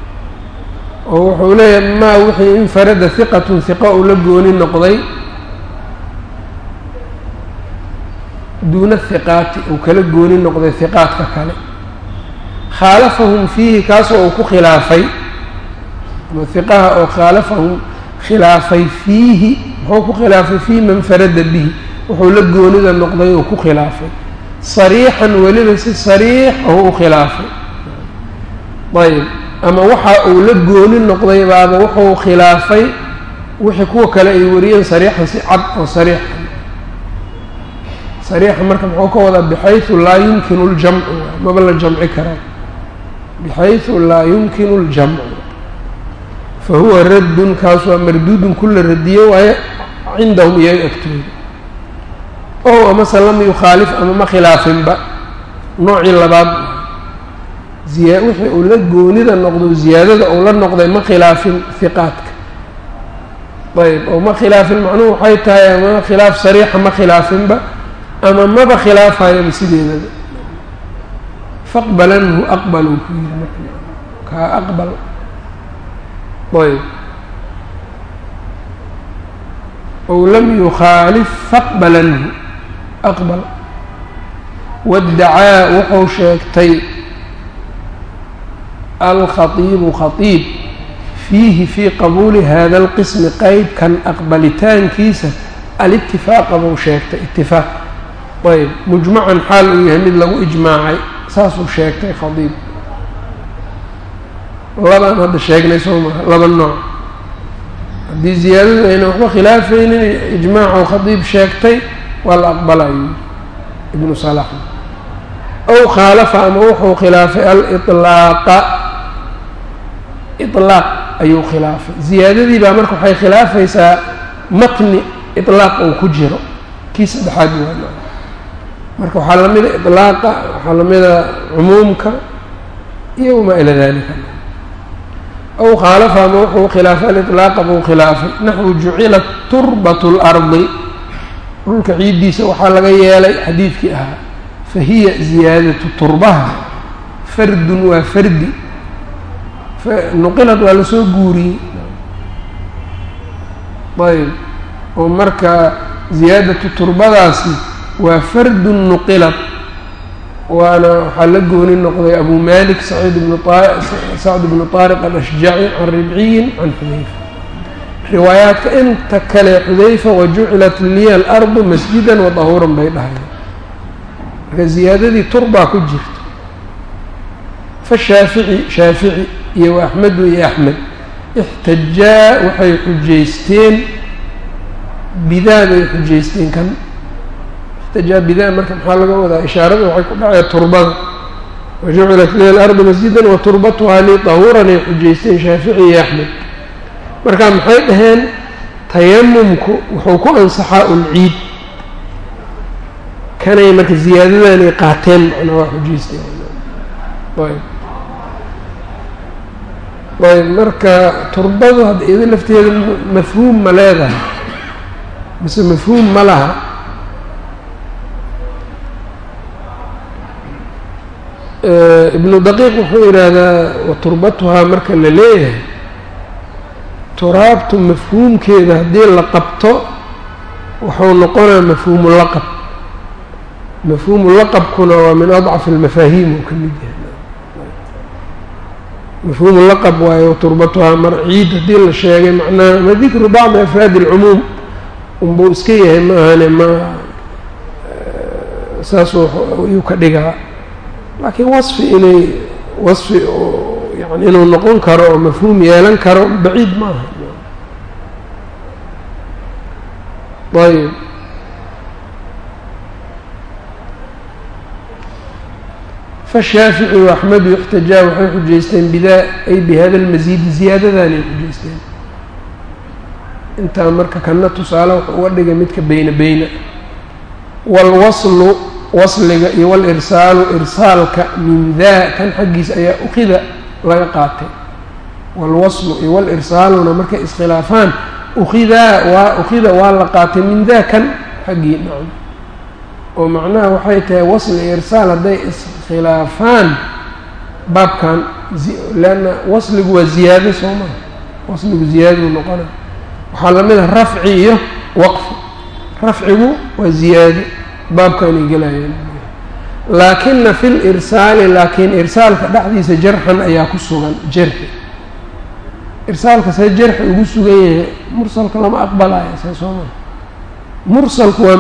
oo wuxuu leeyahay maa wixii infarada hiqatun hiqa uu la gooni noqday duuna hiqaati uu kala gooni noqday hiqaadka kale. Khaalafahum fiihi kaasoo uu ku khilaafay ama hiqaha oo khaalafahum khilaafay fiihi muxuu ku khilaafay fii man farada bihi wuxuu la goonida noqday oo ku khilaafay. Sariixan weliba si sariix oo u khilaafay. Ayb ama waxa uu la gooni noqday baaba wuxuu khilaafay wixii kuwa kale ay wariyeen sariixan si cad oo sariix. Sariixa marka muxuu ka wadaa bixaysu laa yumkinu ljamcu. Maba la jamci karaa bixaysu laa yumkinu ljamcu. Fa huwa raddun kaas waa marduudun kula radiyo waaye cindahum iyaga agtooda. Ow amase lam yukhaalif ama ma khilaafinba noocii labaad ziya wixii uu la goonida noqdo ziyaadada uu la noqday ma khilaafin hiqaadka ayb oo ma khilaafin macnuhu waxay tahay ama khilaaf sariixa ma khilaafinba ama maba khilaafayaba sideedaba faqbalanhu aqbaluu ku yiri kaa aqbal. Ayb. Ow lam yukhaalif faqbalanhu aqbal. Waddacaa wuxuu sheegtay alkhatiibu khatiib fiihi fii qabuuli hada alqismi qeybkan aqbalitaankiisa alitifaaqa buu sheegtay itifaaq ayb mujmacan xaal uu yahay mid lagu ijmaacay saasuu sheegtay khadiib labaan hadda sheegnay soo maha laba nooc haddii ziyaadadu ayna waxba khilaafaynin ijmaacuu khadiib sheegtay waa la aqbalayo ibnu salax ow khaalafa ama wuxuu khilaafay aliطlaaqa ilaaq ayuu khilaafay ziyaadadii baa marka waxay khilaafaysaa matni ilaaq uu ku jiro. Kii saddexaad waana marka waxaa lamida ilaaqa waxaa lamida cumuumka iyo wamaa ila dalika aw khaalafa ama wuxuu khilaafay alilaaqa buu khilaafay. Naxwu jucilat turbat اlardi dhulka ciiddiisa waxaa laga yeelay xadiidkii ahaa fahiya ziyaadatu turbaha. Fardun waa fardi nuqilad waa la soo guuriyey ayb. Oo marka ziyaadatu turbadaasi waa fardun nuqilad waana waxaa la gooni noqday abu malik saciid bnu sacd bnu طaariq alashjaci can ribciyin can xudayfa. Riwaayaadka inta kale xudayfa wajucilat liya alardu masjidan wadahuuran bay dhahayen marka ziyaadadii turbaa ku jirta. Fashaafici shaafici iyo waaxmedu iyo axmed ixtajaa waxay xujaysteen bidaa bay xujaysteen kan. Ixtajaa bidaa marka maxaa laga wadaa? Ishaarada waxay ku dhacaya turbada wajucilat liya alardu masjidan wa turbatuhaa lii dahuuran ay xujaysteen shaafici iyo axmed marka maxay dhaheen? Tayamumku wuxuu ku ansaxaa ulciid kanay marka ziyaadadan qaateen macnaa waa xujaysteen ayb ayb marka turbadu hadda iyado lafteeda mafhuum ma leedahay mise mafhuum ma laha ibnu daqiiq wuxuu yidhaahdaa wa marka la leeyahay turaabtu mafhuumkeeda haddii la qabto wuxuu noqonaa mafhuumu laqab. Mafhuumu laqabkuna waa min adcafi almafaahiim uu ka mid yahay mafhuumu laqab waayo turbatuhaa mar ciid haddii la sheegay macnaha ma dikru bacdi afraadi alcumuum unbuu iska yahay ma ahane ma saas ayuu ka dhigaa laakiin wasfi inay wasfi yani inuu noqon karo oo mafhuum yeelan karo baciid ma aha ayb fashaafici waaxmedu ixtajaa waxay xujaysteen bidaa ay bihada almasiidi ziyaadadan ay xujaysteen intaa marka kana tusaale wuxuu uga dhigay midka beyna beyna waalwaslu wasliga iyo walirsaalu irsaalka min daa kan xaggiisa ayaa ukida laga qaatay waalwaslu iyo walirsaaluna markay iskhilaafaan ukidaa waa ukida waa la qaatay min daa kan xaggii nacam oo macnaha waxay tahay wasli iyo irsaal hadday iskhilaafaan baabkan leanna wasligu waa ziyaado soo maha wasligu ziyaaduu noqona waxaa la mid ah rafci iyo waqfi rafcigu waa ziyaado baabkaanay gelayaan. Laakina fi lirsaali laakiin irsaalka dhexdiisa jarxan ayaa ku sugan jarxi. Irsaalka see jarxi ugu sugan yahay mursalka lama aqbalaayo see soo maa mursalku waa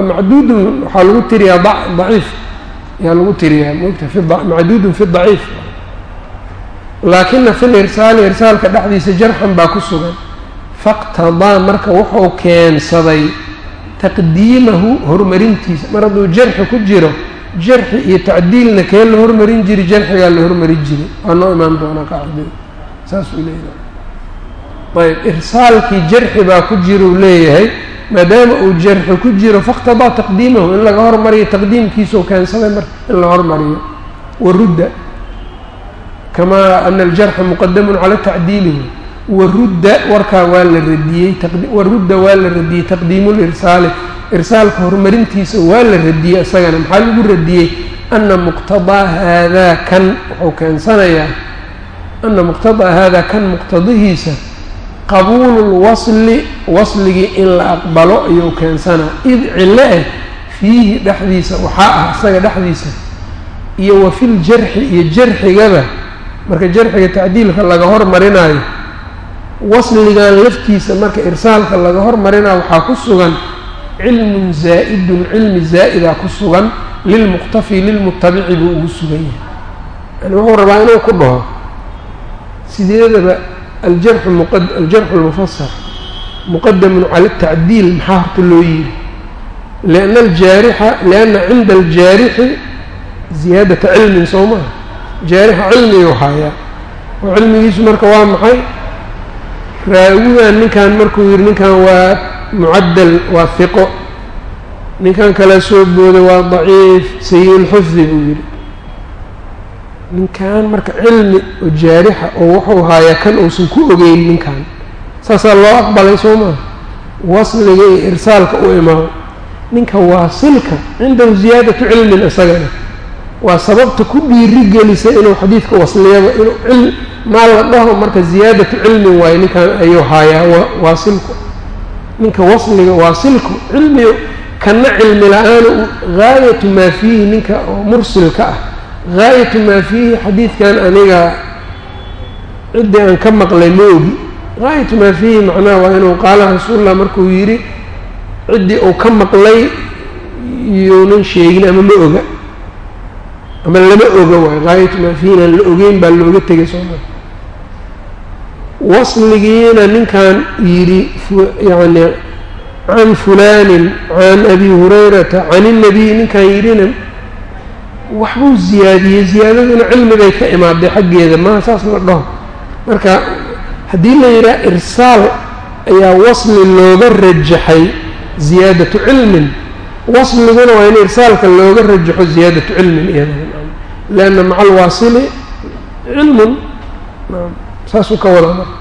macduudun waxaa lagu tiriyaa daciif. Ayaa lagu tiriyaa mogta macduudun fi daciif. Laakina fi lirsaali irsaalka dhexdiisa jarxan baa ku sugan. Faqtadaa marka wuxuu keensaday taqdiimahu horumarintiisa. Mar hadduu jarxi ku jiro jarxi iyo tacdiilna kee la hormarin jiri jarxigaa la hormarin jiray waa noo imaan doonaa qaacidada saasuu leeyahay. Ayb irsaalkii jarxi baa ku jira uu leeyahay maadaama uu jarxi ku jiro fakhtadaa taqdiimahu in laga hormariyo taqdiimkiisuu keensaday mar in la hormariyo warudda kamaa ana aljarxa muqadamun cala tacdiilihi warudda warkaa waa la radiyey warudda waa la radiyey taqdiimu lirsaali irsaalka horumarintiisa waa la radiyey isagana maxaa lagu radiyey? Ana muqtadaa haadaa kan wuxuu keensanayaa ana muqtadaa haadaa kan muqtadihiisa qabuulu lwasli wasligii in la aqbalo ayuu keensanaa id cilo ah fiihi dhexdiisa waxaa ah isaga dhexdiisa iyo wa filjarxi iyo jarxigaba. Marka jarxiga tacdiilka laga hormarinayo wasligan laftiisa marka irsaalka laga hormarinayo waxaa ku sugan cilmun zaa'idun cilmi zaa'ida ku sugan lilmuqtafi lilmutabici buu ugu sugan yahay. Yani wuxuu rabaa inuu ku dhaho sideedaba aljarxu lmufasar muqadamun cala atacdiil maxaa horta loo yiri lianna aljaarixa lianna cinda aljaarixi ziyaadata cilmin soo maha jaarixa cilmiguu haayaa oo cilmigiisu marka waa maxay raawigan ninkan markuu yidhi ninkan waa mucaddal waa hiqo ninkan kala soo booday waa daciif sayi-ulxifdi buu yidhi ninkan marka cilmi oo jaarixa oo wuxuu haayaa kan uusan ku ogeyn ninkan saasaa loo aqbalay soo maha wasliga iyo irsaalka u imaado ninka waasilka cindahu ziyaadatu cilmin isagana waa sababta ku dhiirigelisa inuu xadiidka wasliyaba inuu cil maa la dhaho marka ziyaadatu cilmin waayo ninkan ayuu haayaa waasilku ninka wasliga waasilku cilmi kana cilmi la'aana gaayatu maa fiihi ninka oo mursilka ah gaayatu maa fiihi xadiidkan aniga ciddii aan ka maqlay ma ogi gaayatu maa fiihi macnaha waa inuu qaala rasuulullah markuu yidhi ciddii uu ka maqlay iyounan sheegin ama ma oga. Ama lama oga waayo gaayatu maa fiihin aan la ogeyn baa looga tegay sooma wasligiina ninkan yidhi yani can fulaanin can abi hurayrata can innabiy ninkan yidhina waxbuu ziyaadiyey ziyaadaduna cilmigay ka imaaday xaggeeda maha saas la dhaho. Marka haddii la yidhaha irsaal ayaa wasli looga rajaxay ziyaadatu cilmin wasliguna waa in irsaalka looga rajaxo ziyaadatu cilmin iyada. Lianna maca alwaasili cilmun saasuu ka wadaa marka.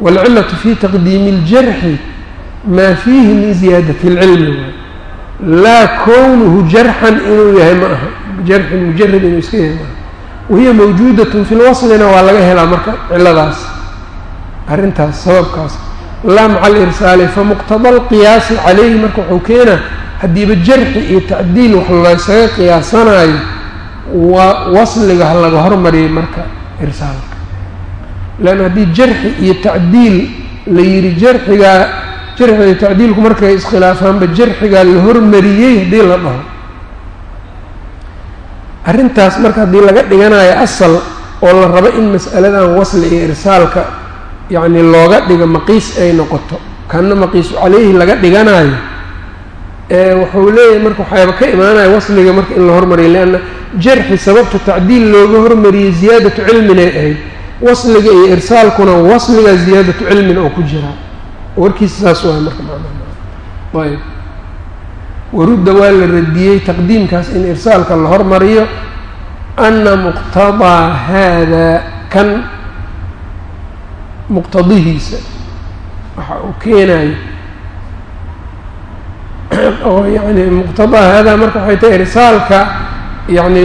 Waalcilatu fi taqdiimi اljarxi maa fiihi min ziyaadati اlcilmi laa kownuhu jarxan inuu yahay ma aha jarxi mujarad inuu iska yahay wahiya mawjuudatun fi lwaslina waa laga helaa marka ciladaas arrintaas sababkaas. Laa maca alirsaali famuqtada alqiyaasi calayhi marka wuxuu keenaa haddiiba jarxi iyo tacdiil wax laysaga qiyaasanaayo waa wasliga ha laga hormariyay marka irsaalka. Leanna haddii jarxi iyo tacdiil la yidhi jarxigaa jarxiga iyo tacdiilku markay iskhilaafaanba jarxigaa la hormariyey haddii la dhaho arrintaas marka haddii laga dhiganayo asal oo la rabo in mas'aladan wasli iyo irsaalka yacni looga dhigo maqiis ay noqoto kanna maqiisu caleyhi laga dhiganayo ee wuxuu leeyahay marka waxaaba ka imaanaya wasliga marka in la hormariyo leanna jarxi sababta tacdiil looga hormariyey ziyaadatu cilminay ahayd. Wasliga iyo irsaalkuna wasliga ziyaadatu cilmin oo ku jiraa warkiisa saas waay marka macnaha. Ayb warudda waa la radiyey taqdiimkaas in irsaalka la hormariyo ana muqtadaa haadaa kan muqtadihiisa. Waxa uu keenayo [CLEARS THROAT] oo yani muqtadaa haadaa marka waxay tahay irsaalka yani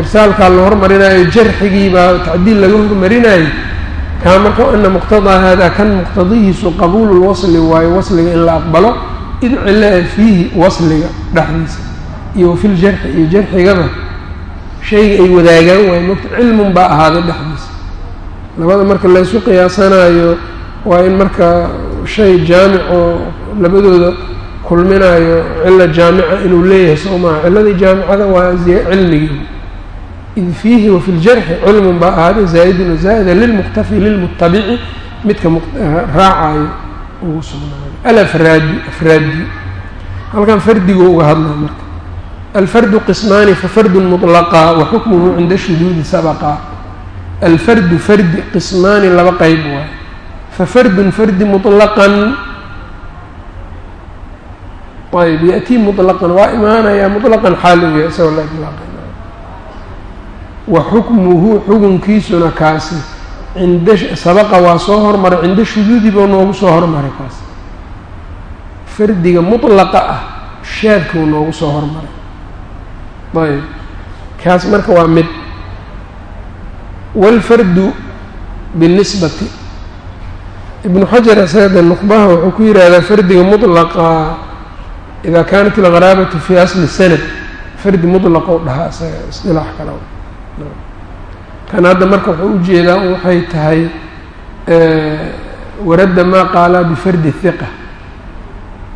irsaalkaa la hormarinayo jarxigiibaa tacdiil laga hormarinayo. Kaa marka ana muqtadaa haadaa kan muqtadihiisu qabuulu lwasli waayo wasliga in la aqbalo id cilaa fiihi wasliga dhexdiisa iyo wafi ljarxi iyo jarxigaba shayga ay wadaagaan waayo mogta cilmun baa ahaaday dhexdiisa labada marka laysu qiyaasanayo waa in marka shay jaamic oo labadooda kulminayo cilo jaamica inuu leeyahay soo maha ciladii jaamicada waa cilmigii. Id fiihi wafi ljarxi cilmun baa ahaaday zaa'idun wazaa'ida lilmuqtafi lilmutabici midka raacayo ugu sugnaayo alafraadi afraadi halkan fardigu uga hadlaa marka alfardu qismaani fafardun mطlaqa wa xukmuhu cinda shuduudi sabaqa alfardu fardi qismaani laba qeyb waay fafardun fardi muطlaqan ayb yaأtii muطlaqan waa imaanayaa muطlaqan xaal u yahay isagoo la ilaaqay wa xukmuhu xukunkiisuna kaasi cinda sabaqa waa soo hormaray cinda shuduudi buu noogu soo hormaray kaas fardiga mutlaqa ah shaadkuu noogu soo hormaray. Ayb. Kaas marka waa mid. Waalfardu binisbati. Ibnu xajar isaga nuqbaha wuxuu ku yidhaahdaa fardiga mutlaqa idaa kaanat algharaabatu fii asli sanad. Fardi mutlaqou dhahaa isaga isdilaax kale. Kan hadda marka wuxuu u jeedaa waxay tahay waradda maa qaalaa bifardi hiqa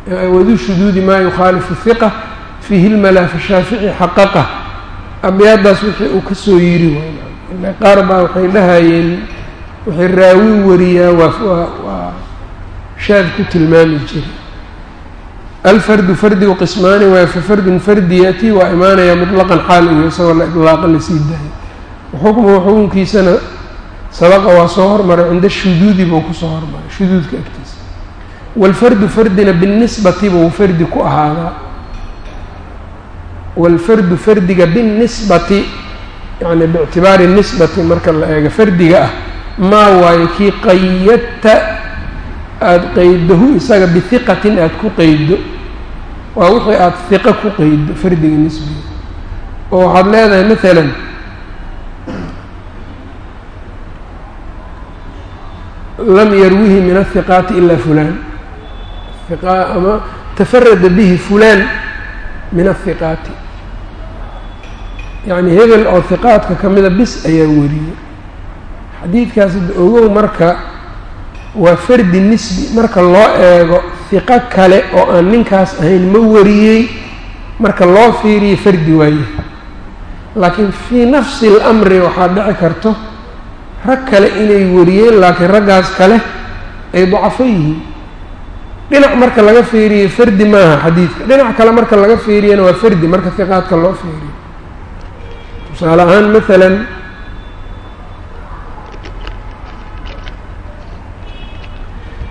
wadu shuduudi maa yukhaalifu hiqa fiihi lmalaa fashaafici xaqaqa abyaadaas wixii uu ka soo yiri waay qaar baa waxay dhahayeen waxay raawi wariyaa waa shaad ku tilmaami jiray alfardu fardigu qismaani waayo fafardun fardi yatii waa imaanayaa mutlaqan xaal iyo isagoo la idlaaqa la sii daayay xukmuhu xukunkiisana sabaqa waa soo hormaray cinda shuduudi buu ku soo hormaray shuduudka agtiisa waalfardu fardina binisbati buu fardi ku ahaadaa waalfardu fardiga binisbati yacni biictibaari nisbati marka la eego fardiga ah maa waayo kii qayadta aada qeydahu isaga bihiqatin aada ku qeydo waa wixii aada hiqo ku qeydo fardiga nisbiga oo waxaad leedahay maalan lam yarwihi min ahiqaati ilaa fulaan ama tafarada bihi fulaan min ahiqaati yacni hebel oo hiqaadka ka mida bis ayaa wariyey xadiidkaas ogow marka waa fardi nisbi marka loo eego hiqo kale oo aan ninkaas ahayn ma wariyey marka loo fiiriyo fardi waaye laakiin fii nafsi اlamri waxaa dhici karto rag kale inay wariyeen laakiin raggaas kale ay dacafo yihiin dhinac marka laga fiiriyo fardi maaha xadiidka. Dhinac kale marka laga fiiriyana waa fardi marka hiqaadka loo fiiriyo. Tusaale ahaan maalan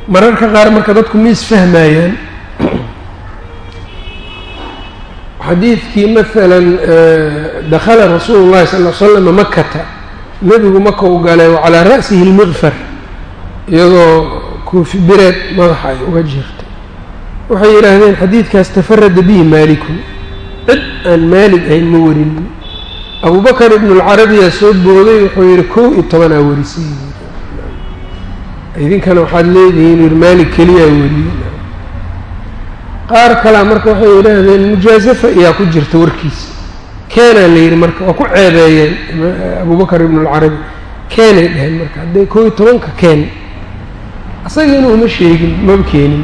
mararka qaar marka dadku ma isfahmayaan xadiidkii maalan dakhala rasuulu llahi sal l slama makata nebigu maka u galay wa calaa ra'sihi lmiqfar iyadoo koofi bireed madaxa ay uga jirtay. Waxay yidhaahdeen xadiidkaas tafarada bihi maalikun. Cid aan maalig ahayn ma warinin abubakar ibnulcarabiyaa soo booday wuxuu yidhi kow iyo tobanaa warisay. Idinkana waxaad leedihiin yir maalig keliyaa wariyey. Qaar kalea marka waxay yidhaahdeen mujaasafa ayaa ku jirta warkiisa keenaa la yidhi marka waa ku ceebeeyeen abubakar ibnulcarabi keenay dheheen marka hadday kow iyo tobanka keen asagiina uma sheegin maba keenin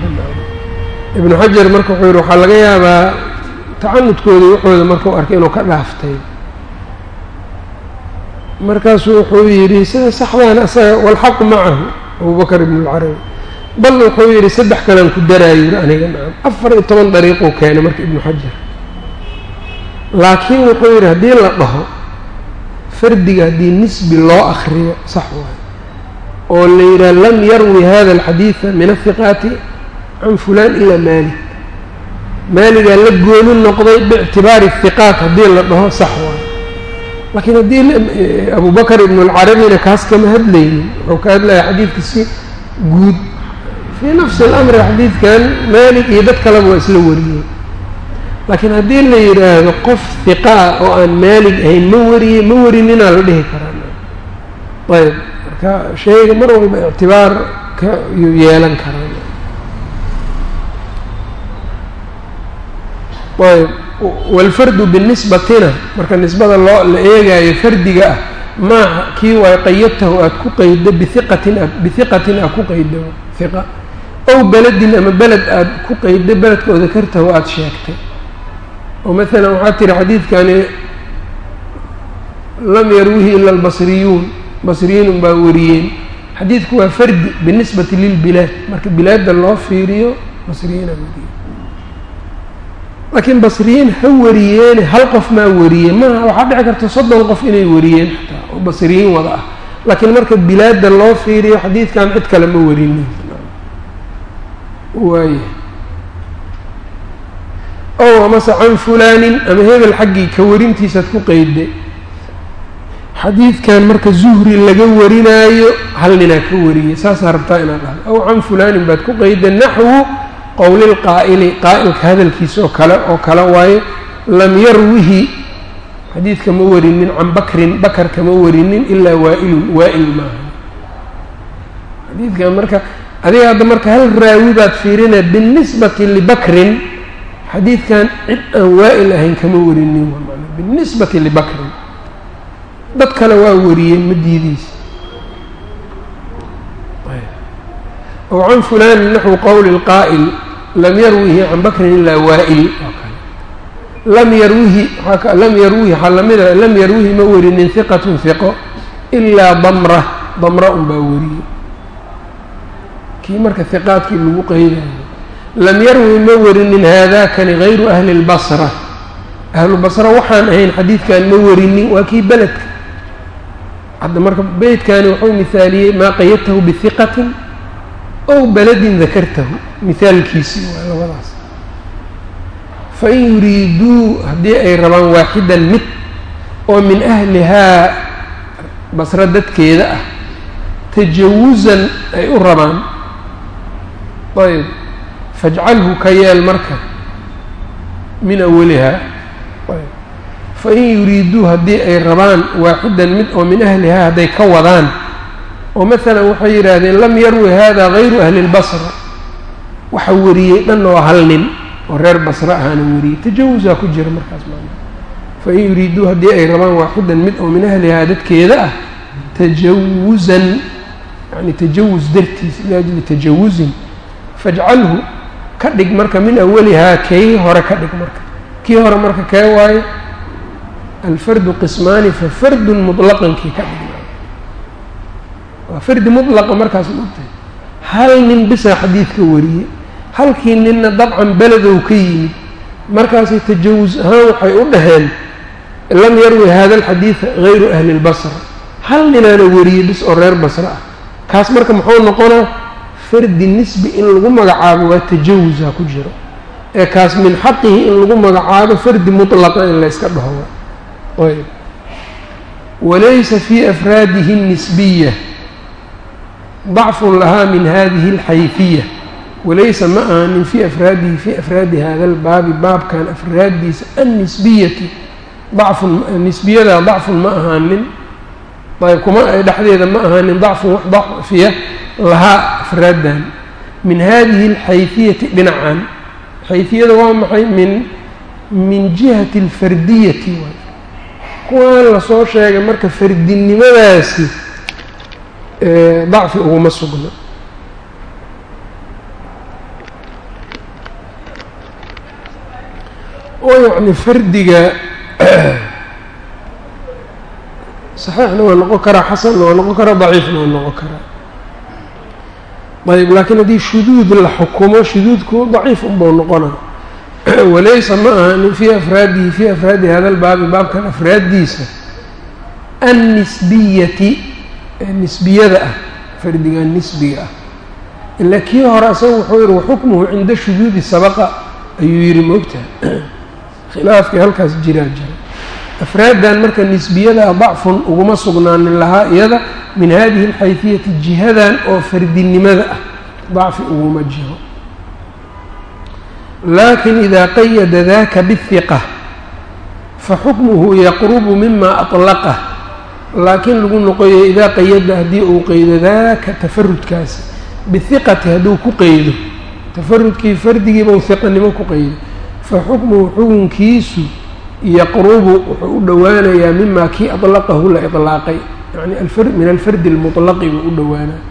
ibnu xajar marka wuxuu yidhi waxaa laga yaabaa tacanudkooda waxooda markau arkay inuu ka dhaaftay. Markaasuu wuxuu yidhi sida saxdaana asaga walxaqu macahu abubakar ibn اlcarabi bal wuxuu yidhi saddex kalaan ku daraayo yiri aniga nacam afar iyo toban dariiquu keenay marka ibnu xajar. Laakiin wuxuu yidhi haddii la dhaho fardiga haddii nisbi loo akriyo sax waayo oo la yidhaha lam yarwi hada alxadiida min ahiqaati can fulaan ilaa maalik. Maaligaa la gooni noqday biictibaari hiqaat haddii la dhaho sax waayo laakiin haddii abubakar ibn اlcarabina kaas kama hadlaynin wuxuu ka hadlaya xadiidka si guud. Fii nafsi اlamri xadiidkan maalik iyo dad kaleba waa isla wariyey laakiin haddii la yidhaahdo qof hiqaa oo aan maalig ahayn ma wariyey ma warininaa la dhihi karaa ayb marka shayga mar walba ictibaar ka yeelan karaa ayb waalfardu binisbatina marka nisbada loo la eegaayo fardiga ah maaha kii waay qayadtahu aada ku qaydo biiqatin bihiqatin aad ku qaydo hiqa ow beledin ama beled aada ku qaydo beledka oo dakartahu aada sheegtay. Oo maalan waxaad tiri xadiidkani lam yarwihi ila albasriyuun basriyiin unbaa wariyeen. Xadiidku waa fardi binisbati lilbilaad marka bilaadda loo fiiriyo basriyiinaa wariyey. Laakiin basriyiin ha wariyeene hal qof maa wariyey maaha waxaa dhici karta soddon qof inay wariyeen xataa oo basriyiin wada ah. Laakiin marka bilaadda loo fiiriyo xadiidkan cid kale ma warinin waay ow amase can fulaanin ama hebel xaggii ka warintiisaad ku qeyday xadiidkan marka zuhri laga warinaayo hal ninaa ka wariyey saasaa rabtaa inaad dhahdo. Ow can fulaanin baad ku qeyday naxwu qowlilqaa'ili qaa'ilka hadalkiisa oo kale oo kale waaye lam yarwihi xadiidka ma warinin can bakrin bakar kama warinin ilaa waa'ilun waa'il maaha. Xadiidkan marka adiga hadda marka hal raawi baad fiirina binisbati libakrin xadiidkan cid aan waa'il ahayn kama warinin binisbati libakrin dad kale waa wariyeen ma diideysa ow can fulaanin naxwu qowli lqaa'il lam yarwihi can bakrin ilaa waa'il. Lam yarwihi lam yarwihi waxaa lamida lam yarwihi ma warinin hiqatun hiqo ilaa damra damra un baa wariyey kii marka hiqaadkii lagu qeydayo lam yarwi ma warinin haadakani gayru ahli lbasra ahlu basra waxaan ahayn xadiidkan ma warinin waa kii beledka hadda marka beytkani wuxuu mihaaliyey maa qayadtahu bihiqatin ow beledin dakartahu. Mihaalkiisii waa labadaas. Fain yuriiduu haddii ay rabaan waaxidan mid oo min ahlihaa basro dadkeeda ah tajawusan ay u rabaan. Ayb fajcalhu ka yeel marka min awalihaa. Ayb fain yuriiduu haddii ay rabaan waaxidan mid oo min ahlihaa hadday ka wadaan. oo maalan waxay yidhaahdeen lam yarwi hada gayru ahli lbasra waxa wariyey dhan oo hal nin oo reer basra ahaana wariyey. Tajawusaa ku jira markaas maa fain yuriiduu haddii ay rabaan waaxidan mid oo min ahlihaa dadkeeda ah tajawusan yani tajawus dartiis liajli tajawusin fajcalhu ka dhig marka min awalihaa kii hore ka dhig marka. Kii hore marka kee waayo alfardu qismaani fa fardun muطlaqankii ka dhig waa fardi mutlaqa markaas maogtahay hal nin bisaa xadiidka wariyey halkii ninna dabcan beledow ka yimid markaasay tajawus ahaan waxay u dhaheen lam yarwi hada alxadiida gayru ahli اlbasra hal ninaana wariyey bis oo reer basra ah kaas marka muxuu noqonaa fardi nisbi in lagu magacaabo waa tajawusa ku jiro ee kaas min xaqihi in lagu magacaabo fardi mutlaqa in la yska ayb walaysa fii afraadihi الnisbiya dacfun lahaa min hadihi اlxayfiya walaysa ma ahanin fii afraadihi fii afraadi hada lbaabi baabkan afraaddiisa annisbiyati dacfun nisbiyadaa dacfun ma ahaanin ayb kuma dhexdeeda ma ahaanin dacfun wax dacfiya lahaa afraaddan min hadihi alxayfiyati dhinacan xayfiyada waa maxay min min jihati alfardiyati waay kuwaan la soo sheegay marka fardinimadaasi dacfi uguma sugna. Oo yacni fardiga [CLEARS THROAT] saxiixna waa noqon karaa xasanna waa noqon karaa daciifna waa noqon karaa. Ayb laakiin haddii shuduud la xukumo shuduudku daciif unbau noqona [CLEARS THROAT] walaysa ma ahanin fii afraadihi fii afraadi hada lbaabi baabkan afraaddiisa annisbiyati nisbiyada ah fardigan nisbiga ah. Ila kii hore asaga wuxuu yihi waxukmuhu cinda shuduudi sabaqa ayuu yihi moogtaha [CLEARS THROAT] khilaafkii halkaas jiraa jira afraaddan marka nisbiyadaa dacfun uguma sugnaanin lahaa iyada min hadihi alxayfiyati jihadan oo fardinimada ah dacfi uguma jiro lakin ida qayada daka bihiqa faxukmuhu yaqrubu mima aطlaqah laakiin lagu noqoyo idaa qayada haddii uu qeydo daka tafarudkaasi bihiqati hadduu ku qeydo tafarudkii fardigiiba u hiqanimo ku qeydo faxukmuhu xukunkiisu yaqrubu wuxuu u dhowaanayaa mima kii aطlaqahu la iطlaaqay yani min alfardi اlmuطlaqi buu u dhowaanaa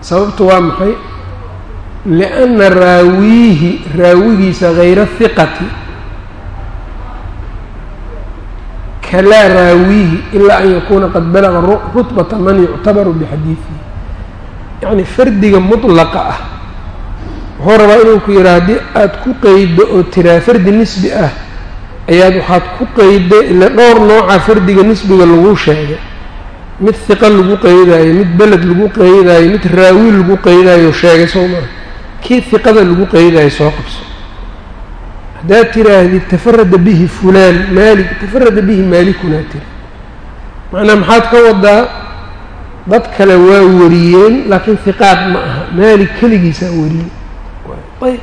sababtu waa maxay Liأnna raawiihi raawigiisa hayra hiqati kalaa raawiihi ilaa an yakuuna qad balaga rutbata man yuctabaru bixadiidihi yacni fardiga muطlaqa ah wuxuu rabaa inuu ku yidhaha haddii aad ku qeydo oo tiraa fardi nisbi ah ayaad waxaad ku qeyday ila dhowr nooca fardiga nisbiga lagu sheegay mid hiqa lagu qeydaayo mid beled lagu qeydaayo mid raawi lagu qeydaayo sheegay soo maa kii hiqada lagu qeydaayo soo qabso. Haddaad tiraahdid tafarada bihi fulaan maalik tafarada bihi maalikunaa tiri macnaa maxaad ka wadaa dad kale waa wariyeen laakiin hiqaad ma aha maalik keligiisaa wariyey ayb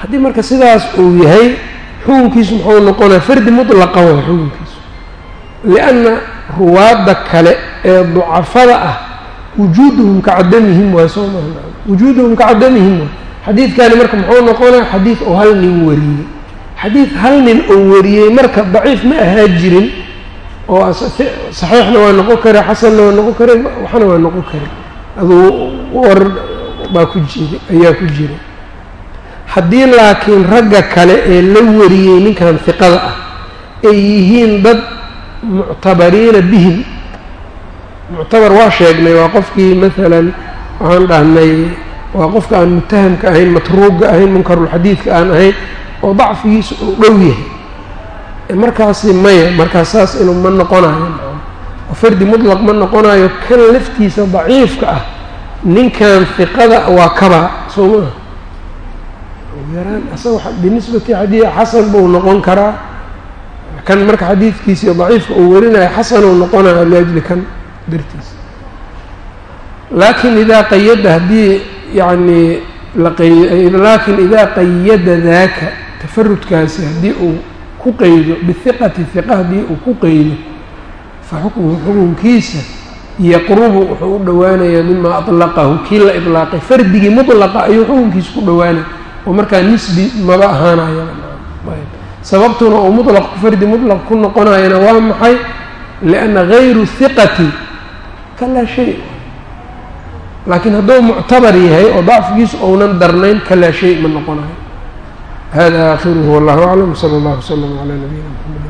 haddii marka sidaas uu yahay xukunkiisu muxuu noqonaa fardi mutlaqa waa xukunkiisu. Lianna ruwaadda kale ee ducafada ah wujuuduhum ka cadamihim waay soo maha wujuuduhum ka cadamihim waay xadiidkani marka muxuu noqonaa xadiid oo hal nin wariyey. Xadiid hal nin oo wariyey marka daciif ma ahaa jirin oo saxiixna waa noqon kara xasanna waa noqon kara waxna waa noqon kara aduu war baa ku jira ayaa ku jira haddii laakiin ragga kale ee la wariyey ninkan hiqada ah ay yihiin dad muctabariina bihim muctabar waa sheegnay waa qofkii maalan waxaan dhahnay waa qofka aan mutahamka ahayn matruuga ahayn munkarulxadiidka aan ahayn oo dacfigiisa uu dhow yahay. Markaasi maya markaas saas inuu ma noqonayo oo fardi mutlaq ma noqonayo kan laftiisa daciifka ah ninkan hiqada waa kabaa soo maha yaraan asaga binisbati xadii xasan buu noqon karaa. Kan marka xadiidkiisii daciifka uu warinayo xasanuu noqonayo liajli kan dartiisa laakin idaa qayada haddii yacni laakin idaa qayada daaka tafarudkaasi haddii uu ku qeydo bihiqati hiqa haddii uu ku qeydo fa xukmuhu xukunkiisa yaqrubu wuxuu u dhowaanayaa mima aطlaqahu kii la iطlaaqay fardigii mطlaqa ayuu xukunkiisa ku dhowaanaya oo markaa nisbi maba ahaanaya sababtuna uu muطlaq fardi muطlaq ku noqonayana waa maxay liأnna gayru hiqati ka laa shay laakiin hadduu muctabar yahay oo dacfigiis ounan darnayn ka laa shay ma noqonayo. Hada aakhiruhu wallahu aclam sala allahu wslam calaa nabiyina mxamedi